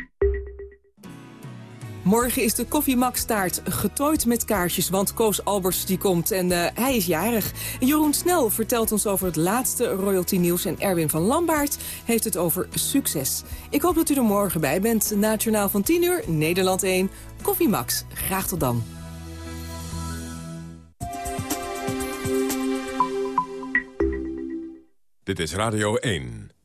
Morgen is de koffiemaks-taart getooid met kaarsjes, want Koos Alberts die komt en uh, hij is jarig. Jeroen Snel vertelt ons over het laatste royalty nieuws en Erwin van Lambaert heeft het over succes. Ik hoop dat u er morgen bij bent. Na het journaal van 10 uur, Nederland 1, Koffiemax. Graag tot dan. Dit is Radio 1.